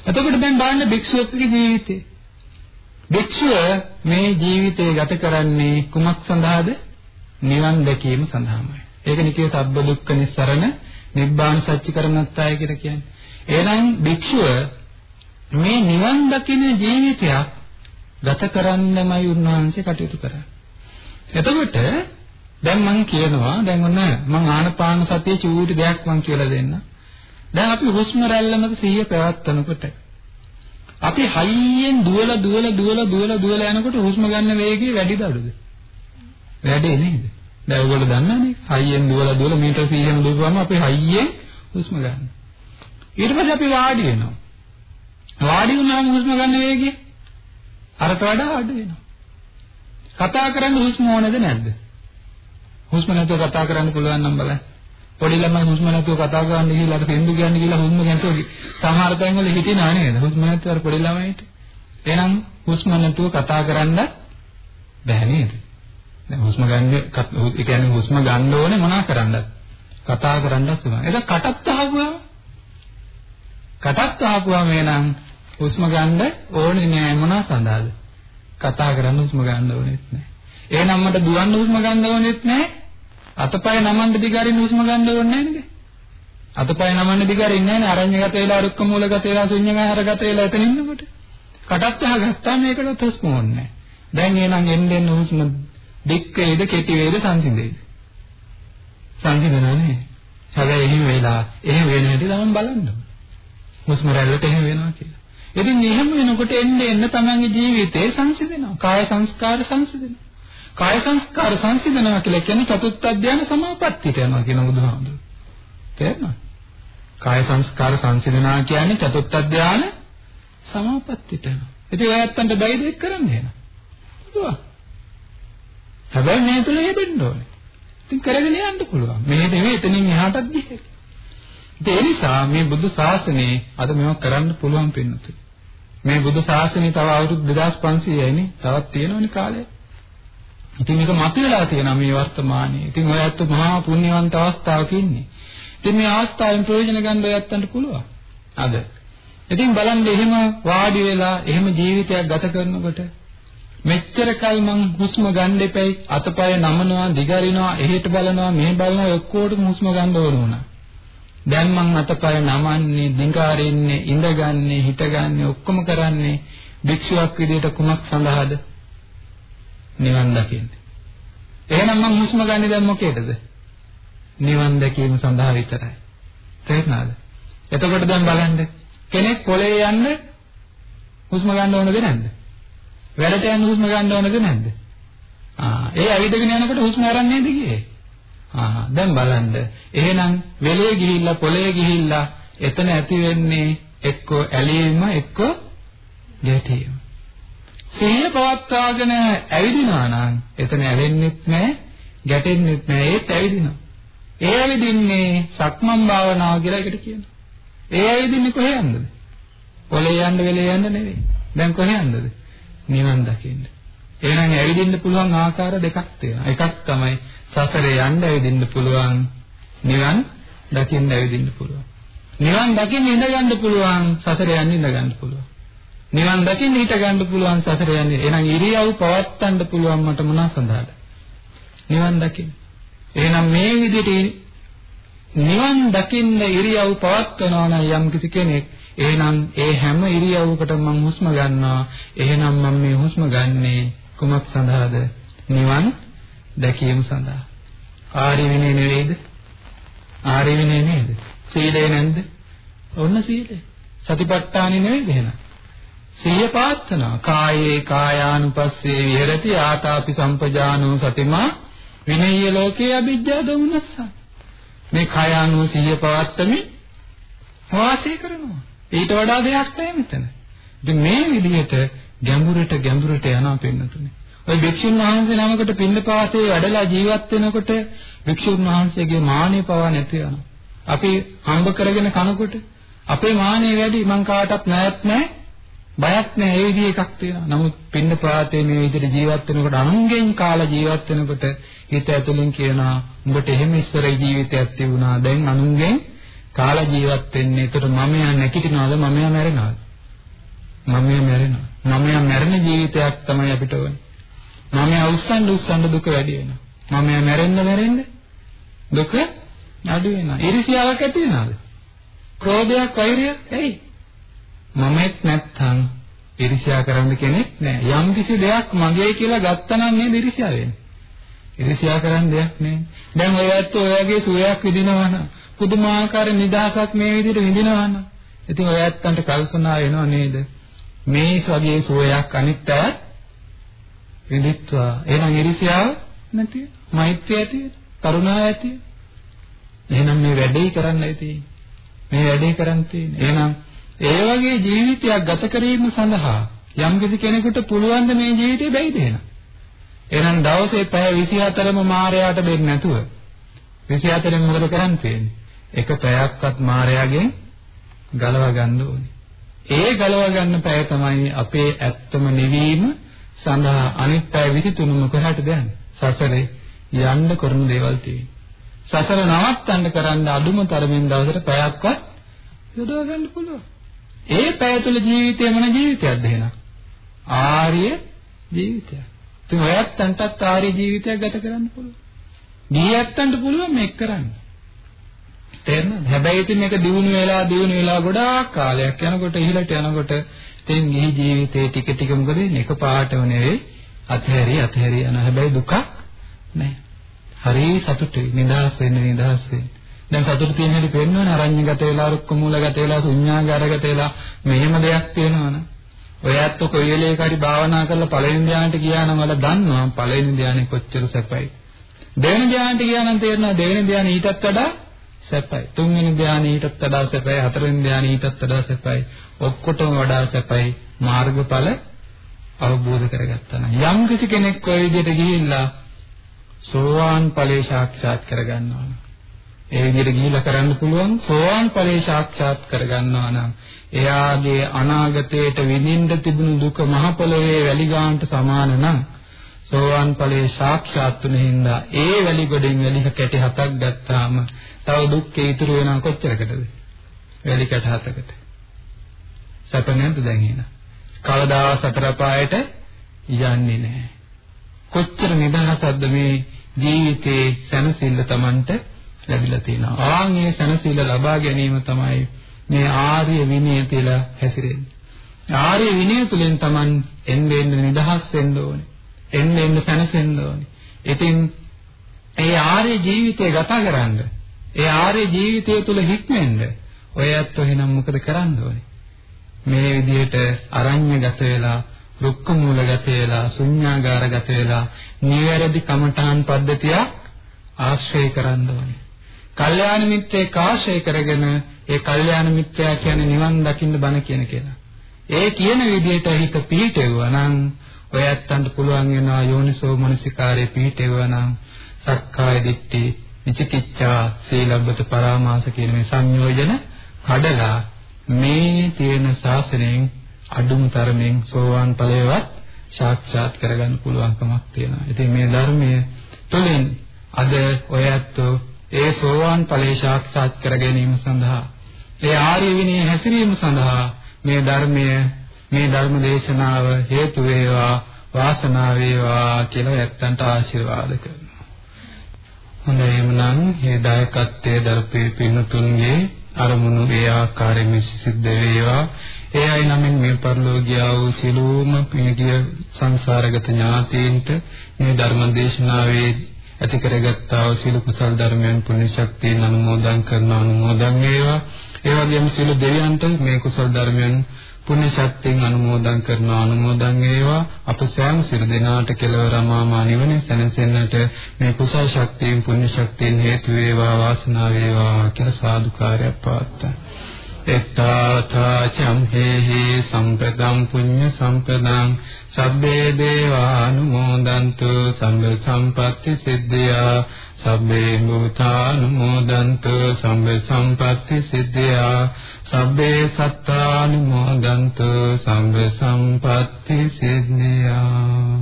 එතකොට දැන් බලන්න භික්ෂුවකගේ ජීවිතේ. භික්ෂුව මේ ජීවිතය ගත කරන්නේ කුමක් සඳහාද? නිවන් දැකීම සඳහාමයි. ඒක නිකේ සබ්බ දුක්ඛ නිස්සරණ නිබ්බාන සත්‍ය කරණත්තාය කියලා කියන්නේ. එහෙනම් භික්ෂුව මේ නිවන් දකින ජීවිතයක් ගත කරන්නමයි උන්වහන්සේ කටයුතු කරන්නේ. එතකොට දැන් මම කියනවා දැන් ඔන්න මම ආනපාන සතිය චූටි දෙයක් මම කියලා දෙන්න. දැන් අපි හුස්ම රැල්ලමක සිහිය පැවැත්වනකොට අපි හයියෙන් දුවලා දුවලා දුවලා දුවලා දුවලා යනකොට හුස්ම ගන්න වේගය වැඩිද අඩුද? වැඩි නේද? දැන් ඔයගොල්ලෝ දන්නවනේ හයියෙන් දුවලා දුවලා මීටර 100ම දුවපුවම අපි හයියෙන් හුස්ම ගන්න. ඊට පස්සේ අපි වාඩි වෙනවා. වාඩි වුණාම හුස්ම ගන්න වේගය අරට වඩා අඩු වෙනවා. කතා කරන්න හුස්ම ඕනේද නැද්ද? හුස්ම නැතුව කතා කරන්න පුළුවන් නම් බලන්න. පොඩි ළමයි හුස්ම නැතුව කතා කරන්න ගිහිල්ලා අර සින්දු කියන්න ගිහිල්ලා හුස්ම නැතුව සමහර තැන්වල හිටිනා නේද? හුස්ම නැතුව අර පොඩි ළමයිට. එහෙනම් හුස්ම නැතුව කතා කරන්න බැහැ නේද? දැන් හුස්ම ගන්න ඒ කියන්නේ හුස්ම ගන්න ඕනේ මොනා කරන්නද? කතා කරන්නත් පුළුවන්. ඒක කටත් අහපුවා. කටත් අහපුවා මේනම් හුස්ම ගන්න ඕනේ නෑ මොනවා සඳහාද? කතා කරන්න හුස්ම ගන්න ඕනෙත් නෑ. එහෙනම් මට දුවන්න හුස්ම ගන්න ඕනෙත් නෑ. අතපය නමන්න දිගාරින්න හුස්ම ගන්න ඕනේ නෑ නේද? අතපය නමන්න දිගාරින්නේ නෑනේ අරඤ්‍යගත වෙලා රුක්ක මූලගත වෙලා ශුන්‍යගත වෙලා එතන ඉන්නකොට. කටත් අහගත්තාම මේකට හුස්ම ඕනේ නෑ. දැන් එහෙනම් එන්න එන්න හුස්ම දික් වේද කෙටි වේද සංසිඳේද? සංසිඳනනේ. හැබැයි එහෙම වෙලා එහෙම වෙන හැටි තමයි බලන්න. හුස්ම රැල්ලට එහෙම වෙනවා කියලා. ඉතින් එහෙම වෙනකොට එන්න එන්න තමන්ගේ ජීවිතේ සංසිඳෙනවා. කාය සංස්කාර සංසිඳෙනවා. කාය සංස්කාර සංසිඳනවා කියලා කියන්නේ චතුත්ථ ධානය සමාපත්තියට යනවා කියන බුදුහාමුදුරුවෝ. තේරෙනවද? කාය සංස්කාර සංසිඳනවා කියන්නේ චතුත්ථ ධානය සමාපත්තියට යනවා. ඉතින් ඔයත්තන්ට බැයිද ඒක කරන්න එහෙනම්? පුළුවන්. හැබැයි මේ තුල යෙදෙන්න ඕනේ. ඉතින් කරගෙන යන්න පුළුවන්. මේ නෙවෙයි එතනින් එහාටත් ගියේ. ඒ නිසා මේ බුදු ශාසනයේ අද මේවා කරන්න පුළුවන් පින්නතුයි. මේ බුදු ශාසනය තව අවුරුදු 2500යිනේ. තවත් තියෙනවනේ කාලය. ඉතින් මේක මතුවලා තියෙනවා මේ වර්තමානයේ. ඉතින් ඔයත් මහා පුණ්‍යවන්ත අවස්ථාවක ඉන්නේ. ඉතින් මේ අවස්ථාවෙන් ප්‍රයෝජන ගන්න ඔයත්තන්ට පුළුවන්. අද. ඉතින් බලන්න එහෙම වාඩි වෙලා එහෙම ජීවිතයක් ගත කරනකොට මෙච්චර කල් මං හුස්ම ගන්න දෙපැයි අතපය නමනවා දිගරිනවා එහෙට බලනවා මෙහෙ බලනවා ඔක්කොටම හුස්ම ගන්න ඕන වුණා. දැන් මං අතපය නමන්නේ දිගාරින්නේ ඉඳගන්නේ හිටගන්නේ ඔක්කොම කරන්නේ භික්ෂුවක් විදියට කුමක් සඳහාද? නිවන් දකින්න. එහෙනම් මං හුස්ම ගන්නේ දැන් මොකේදද? නිවන් දැකීම සඳහා විතරයි. තේරුණාද? එතකොට දැන් බලන්න කෙනෙක් පොළේ යන්න හුස්ම ගන්න ඕනද නැද්ද? වැඩට යන්න හුස්ම ගන්න ඕනද නැද්ද? ආ ඒ ඇවිදගෙන යනකොට හුස්ම අරන් නේද ගියේ? ආ දැන් බලන්න. එහෙනම් වෙලේ ගිහිල්ලා පොළේ ගිහිල්ලා එතන ඇති වෙන්නේ එක්කෝ ඇලීම එක්කෝ ගැටීම. සිහිය පවත්වාගෙන ඇවිදිනවා නම් එතන ඇලෙන්නෙත් නැහැ, ගැටෙන්නෙත් නැහැ, ඒත් ඇවිදිනවා. ඒ ඇවිදින්නේ සක්මන් භාවනාව කියලා එකට කියනවා. ඒ ඇවිදින්නේ කොහේ යන්නද? පොළේ යන්න වෙලේ යන්න නෙවෙයි. දැන් කොහේ යන්නද? නිවන් දකින්න. එහෙනම් ඇවිදින්න පුළුවන් ආකාර දෙකක් තියෙනවා. එකක් තමයි සසරේ යන්න ඇවිදින්න පුළුවන්. නිවන් දකින්න ඇවිදින්න පුළුවන්. නිවන් දකින්න ඉඳ ගන්න පුළුවන්. සසරේ යන්න ඉඳ ගන්න පුළුවන්. නිවන් දකින්න හිට ගන්න පුළුවන් සසරේ යන්නේ. එහෙනම් ඉරියව් පවත්වන්න පුළුවන් මට මොනවා සඳහාද? නිවන් දකින්න. එහෙනම් මේ විදිහට නිවන් දකින්න ඉරියව් පවත්වනවා නම් යම් කිසි කෙනෙක් එහෙනම් ඒ හැම ඉරියව්වකටම මම හුස්ම ගන්නවා. එහෙනම් මම මේ හුස්ම ගන්නේ කුමක් සඳහාද? නිවන් දැකීම සඳහා. ආරි විනය නෙවෙයිද? ආරි විනය නේද? සීලය නැන්ද? ඔන්න සීලය. සතිපට්ඨානෙ නෙවෙයිද එහෙනම්? සිහිය පාස්තනවා. කායේ කායානුපස්සේ විහෙරති ආතාපි සම්පජානෝ සතිමා විනය්‍ය ලෝකේ අවිජ්ජා දෝමනස්සා. මේ කය අනුව සිහිය පවත්තමින් වාසය කරනවා. ඊට වඩා දෙයක් නැහැ මෙතන. ඉතින් මේ විදිහට ගැඹුරට ගැඹුරට යනවා පින්නතුනේ. ওই භික්ෂුන් වහන්සේ නමකට පින්නපාතේ වැඩලා ජීවත් වෙනකොට භික්ෂුන් වහන්සේගේ මානෙ පවා නැති යනවා. අපි හම්බ කරගෙන කනකොට අපේ මානෙ වැඩි මං කාටවත් නැයත් නැහැ. බයක් නැහැ ඒ විදිහ එකක් තියෙනවා. නමුත් පින්නපාතේ මේ විදිහට ජීවත් වෙනකොට අනුන්ගෙන් කාලා ජීවත් වෙනකොට හිත ඇතුලෙන් කියනවා උඹට එහෙම ඉස්සර ජීවිතයක් තිබුණා. දැන් අනුන්ගෙන් කාලා ජීවත් වෙන්නේ. ඒතර මමයා නැගිටිනවද මමයා මැරෙනවද? මමයා මැරෙනවා. මමයා මැරෙන ජීවිතයක් තමයි අපිට ඕනේ. මමයා උස්සන්න උස්සන්න දුක වැඩි වෙනවා. මමයා මැරෙන්න මැරෙන්න දුක අඩු වෙනවා. ඊර්ෂ්‍යාවක් ඇති වෙනවද? ක්‍රෝධයක් වෛරයක් ඇයි? මමෙත් නැත්තම් ඊර්ෂ්‍යා කරන්න කෙනෙක් නැහැ. යම් කිසි දෙයක් මගේ කියලා ගත්තනම් නේද ඊර්ෂ්‍යා වෙන්නේ. ඊර්ෂ්‍යා කරන්න දෙයක් නැහැ. දැන් ඔය ඇත්ත ඔය වගේ සුවයක් විඳිනවා නම් පුදුමාකාර නිදහසක් මේ විදිහට විඳිනවා නම් ඉතින් ඔය ඇත්තන්ට කල්පනා වෙනව නේද? මේ වගේ සුවයක් අනිත් අයත් විඳිත්වා. එහෙනම් ඊර්ෂ්‍යාව නැති. මෛත්‍රිය ඇති. කරුණාව ඇති. එහෙනම් මේ වැඩේ කරන්නයි තියෙන්නේ. මේ වැඩේ කරන් තියෙන්නේ. එහෙනම් ඒ වගේ ජීවිතයක් ගත කිරීම සඳහා යම් කෙනෙකුට පුළුවන් මේ ජීවිතේ බැයිද එහෙනම්? එහෙනම් දවසේ පැය 24ම මායයට දෙන්නේ නැතුව 24න් මොකද කරන්න තියෙන්නේ? එක පැයක්වත් මායයෙන් ගලව ගන්න ඕනේ. ඒ ගලව ගන්න පැය තමයි අපේ ඇත්තම නිවීම සඳහා අනිත් පැය 23 මොකටද යන්නේ? සසරේ යන්න කරන දේවල් තියෙනවා. සසර නවත්තන්න කරන්න අඩුම තරමින් දවසට පැයක්වත් යොදව ගන්න පුළුවන්. ඒ පැය තුල ජීවිතය මොන ජීවිතයක්ද එහෙනම්? ආර්ය ජීවිතයක්. ඉතින් ඔයත්තන්ටත් ආර්ය ජීවිතයක් ගත කරන්න පුළුවන්. ගියත්තන්ට පුළුවන් මේක කරන්න. තේරෙනවද? හැබැයි ඉතින් මේක දිනු වෙලා දිනු වෙලා ගොඩාක් කාලයක් යනකොට ඉහළට යනකොට ඉතින් මේ ජීවිතේ ටික ටික මොකද වෙන්නේ? එකපාරටම නෙවෙයි අතහැරි අතහැරි යන හැබැයි දුකක් නැහැ. හරි සතුටුයි. නිදහස් වෙන්න නිදහස් වෙන්න. දැන් සතුට තියෙන හැටි පේනවනේ අරඤ්‍යගත වෙලා රුක්ක මූලගත වෙලා ශුන්‍යාගාරගත වෙලා මෙහෙම දෙයක් තියෙනවනේ. ඔය ඇත්ත කොයි වෙලේක හරි භාවනා කරලා පළවෙනි ධ්‍යානට ගියා නම් වල දන්නවා පළවෙනි ධ්‍යානෙ කොච්චර සැපයි. දෙවෙනි ධ්‍යානට ගියා නම් තේරෙනවා දෙවෙනි ධ්‍යානෙ ඊටත් වඩා සැපයි. තුන්වෙනි ධ්‍යානෙ ඊටත් වඩා සැපයි. හතරවෙනි ධ්‍යානෙ ඊටත් වඩා සැපයි. ඔක්කොටම වඩා සැපයි මාර්ගඵල අවබෝධ කරගත්තා නම් යම් කිසි කෙනෙක් ඔය විදිහට ගිහිල්ලා සෝවාන් ඵලේ සාක්ෂාත් කරගන්නවා නම් ඒ විදිහට ගිහිල්ලා කරන්න පුළුවන් සෝවාන් ඵලේ සාක්ෂාත් කරගන්නවා නම් එයාගේ අනාගතයට විඳින්න තිබුණු දුක මහ පොළොවේ වැලි ගානට සමාන නම් සෝවාන් ඵලයේ සාක්ෂාත් වුණ හින්දා ඒ වැලි ගොඩෙන් වැලි කැටි හතක් ගත්තාම තව දුක්ඛේ ඉතුරු වෙනවා කොච්චරකටද? වැලි කැට හතකට. සැප නැද්ද දැන් එහෙනම්? කවදා සතර පායට යන්නේ නැහැ. කොච්චර නිදහසක්ද මේ ජීවිතේ සැනසෙල්ල Tamanට ලැබිලා තියෙනවා. ආන්ගේ සැනසෙල්ල ලබා ගැනීම තමයි මේ ආර්ය විනය කියලා හැසිරෙන්නේ. ආර්ය විනය තුලින් Taman එන්නේ නිදහස් වෙන්න ඕනේ. එන්න එන්න සැනසෙන්න ඕනේ. ඉතින් ඒ ආර්ය ජීවිතය ගත කරන්න, ඒ ආර්ය ජීවිතය තුළ හික්මෙන්න ඔය ඇත්ත එහෙනම් මොකද කරන්න ඕනේ? මේ විදිහට අරඤ්‍යගත වෙලා, රුක්ක මූලගත වෙලා, ශුන්‍යාගාරගත වෙලා, නිවැරදි කමඨාන් පද්ධතිය ආශ්‍රය කරන්න ඕනේ. කල්යාණ මිත්‍රයෙක් ආශ්‍රය කරගෙන ඒ කල්යාණ මිත්‍රයා කියන්නේ නිවන් දකින්න බණ කියන කෙනා. ඒ කියන විදිහට හිත පිහිටෙවුවා නම් ඔය ඇත්තන්ට පුළුවන් වෙනවා යෝනිසෝ මනසිකාරයේ පිහිටෙවුවා නම් සක්කාය දිට්ඨි විචිකිච්ඡා සීලබ්බත පරාමාස කියන මේ සංයෝජන කඩලා මේ තියෙන ශාසනයෙන් අඩුම තරමින් සෝවාන් ඵලයවත් සාක්ෂාත් කරගන්න පුළුවන්කමක් තියෙනවා. ඉතින් මේ ධර්මයේ තුලින් අද ඔය ඇත්තෝ ඒ සෝවාන් ඵලයේ සාක්ෂාත් කර ගැනීම සඳහා ඒ ආර්ය විනය හැසිරීම සඳහා මේ ධර්මය මේ ධර්ම දේශනාව හේතු වේවා වාසනාව වේවා කියලා ඇත්තන්ට ආශිර්වාද කරනවා. හොඳයි එමනම් මේ දායකත්වයේ දරපේ පින්තුන්ගේ අරමුණු ඒ ආකාරයෙන් සිද්ධ වේවා. ඒ අය නමින් මේ පරිලෝකියා වූ සිළුම පිණිය සංසාරගත ඥාතීන්ට මේ ධර්ම දේශනාවේ ඇති කරගත්තා වූ සියලු කුසල් ධර්මයන් පුණ්‍ය ශක්තියෙන් අනුමෝදන් කරන අනුමෝදන් වේවා. ඒ වගේම සියලු දෙවියන්ට මේ කුසල් ධර්මයන් පුණ්‍ය ශක්තියෙන් අනුමෝදන් කරන අනුමෝදන් වේවා. අප සෑම සිර දෙනාට කෙලවර අමාමා නිවන සැනසෙන්නට මේ කුසල් ශක්තියෙන් පුණ්‍ය ශක්තියෙන් හේතු වේවා වාසනාව වේවා කියලා සාදුකාරයක් පවත්තා එත්තාතා චම්හෙහි සම්පදම් පුඤ්ඤ සම්පදං සබ්බේ දේවානුමෝදන්තු සම්බ සම්පatti සිද්ධියා. සබ්බේ භූතානුමෝදන්තු සම්බ සම්පatti සිද්ධියා. සබ්බේ සත්තානුමෝදන්තු සම්බ සම්පatti සිද්ධියා.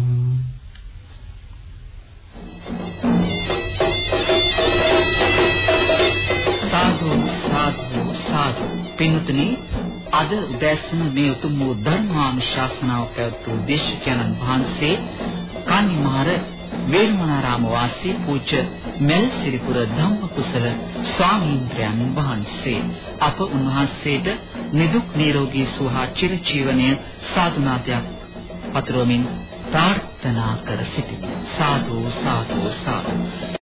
සාදු සාදු සාදු. පින්තුනි අද උදෑසන මේ උතුම් වූ ධර්මානුශාසනාව පැවැත්වූ දේශකයන්න් වහන්සේ කන්නිමාර වේල්මනාරාම වාසී පූජ්‍ය මෙල් සිරිපුර ධම්මකුසල ස්වාමීන්ද්‍රයන් වහන්සේ. අප උන්වහන්සේට නිදුක් නිරෝගී සුවහා චිරජීවනයේ සාදුනාදයක් පතුරවමින් ප්‍රාර්ථනා කර සිටිමු. සාදු සාදු සාදු.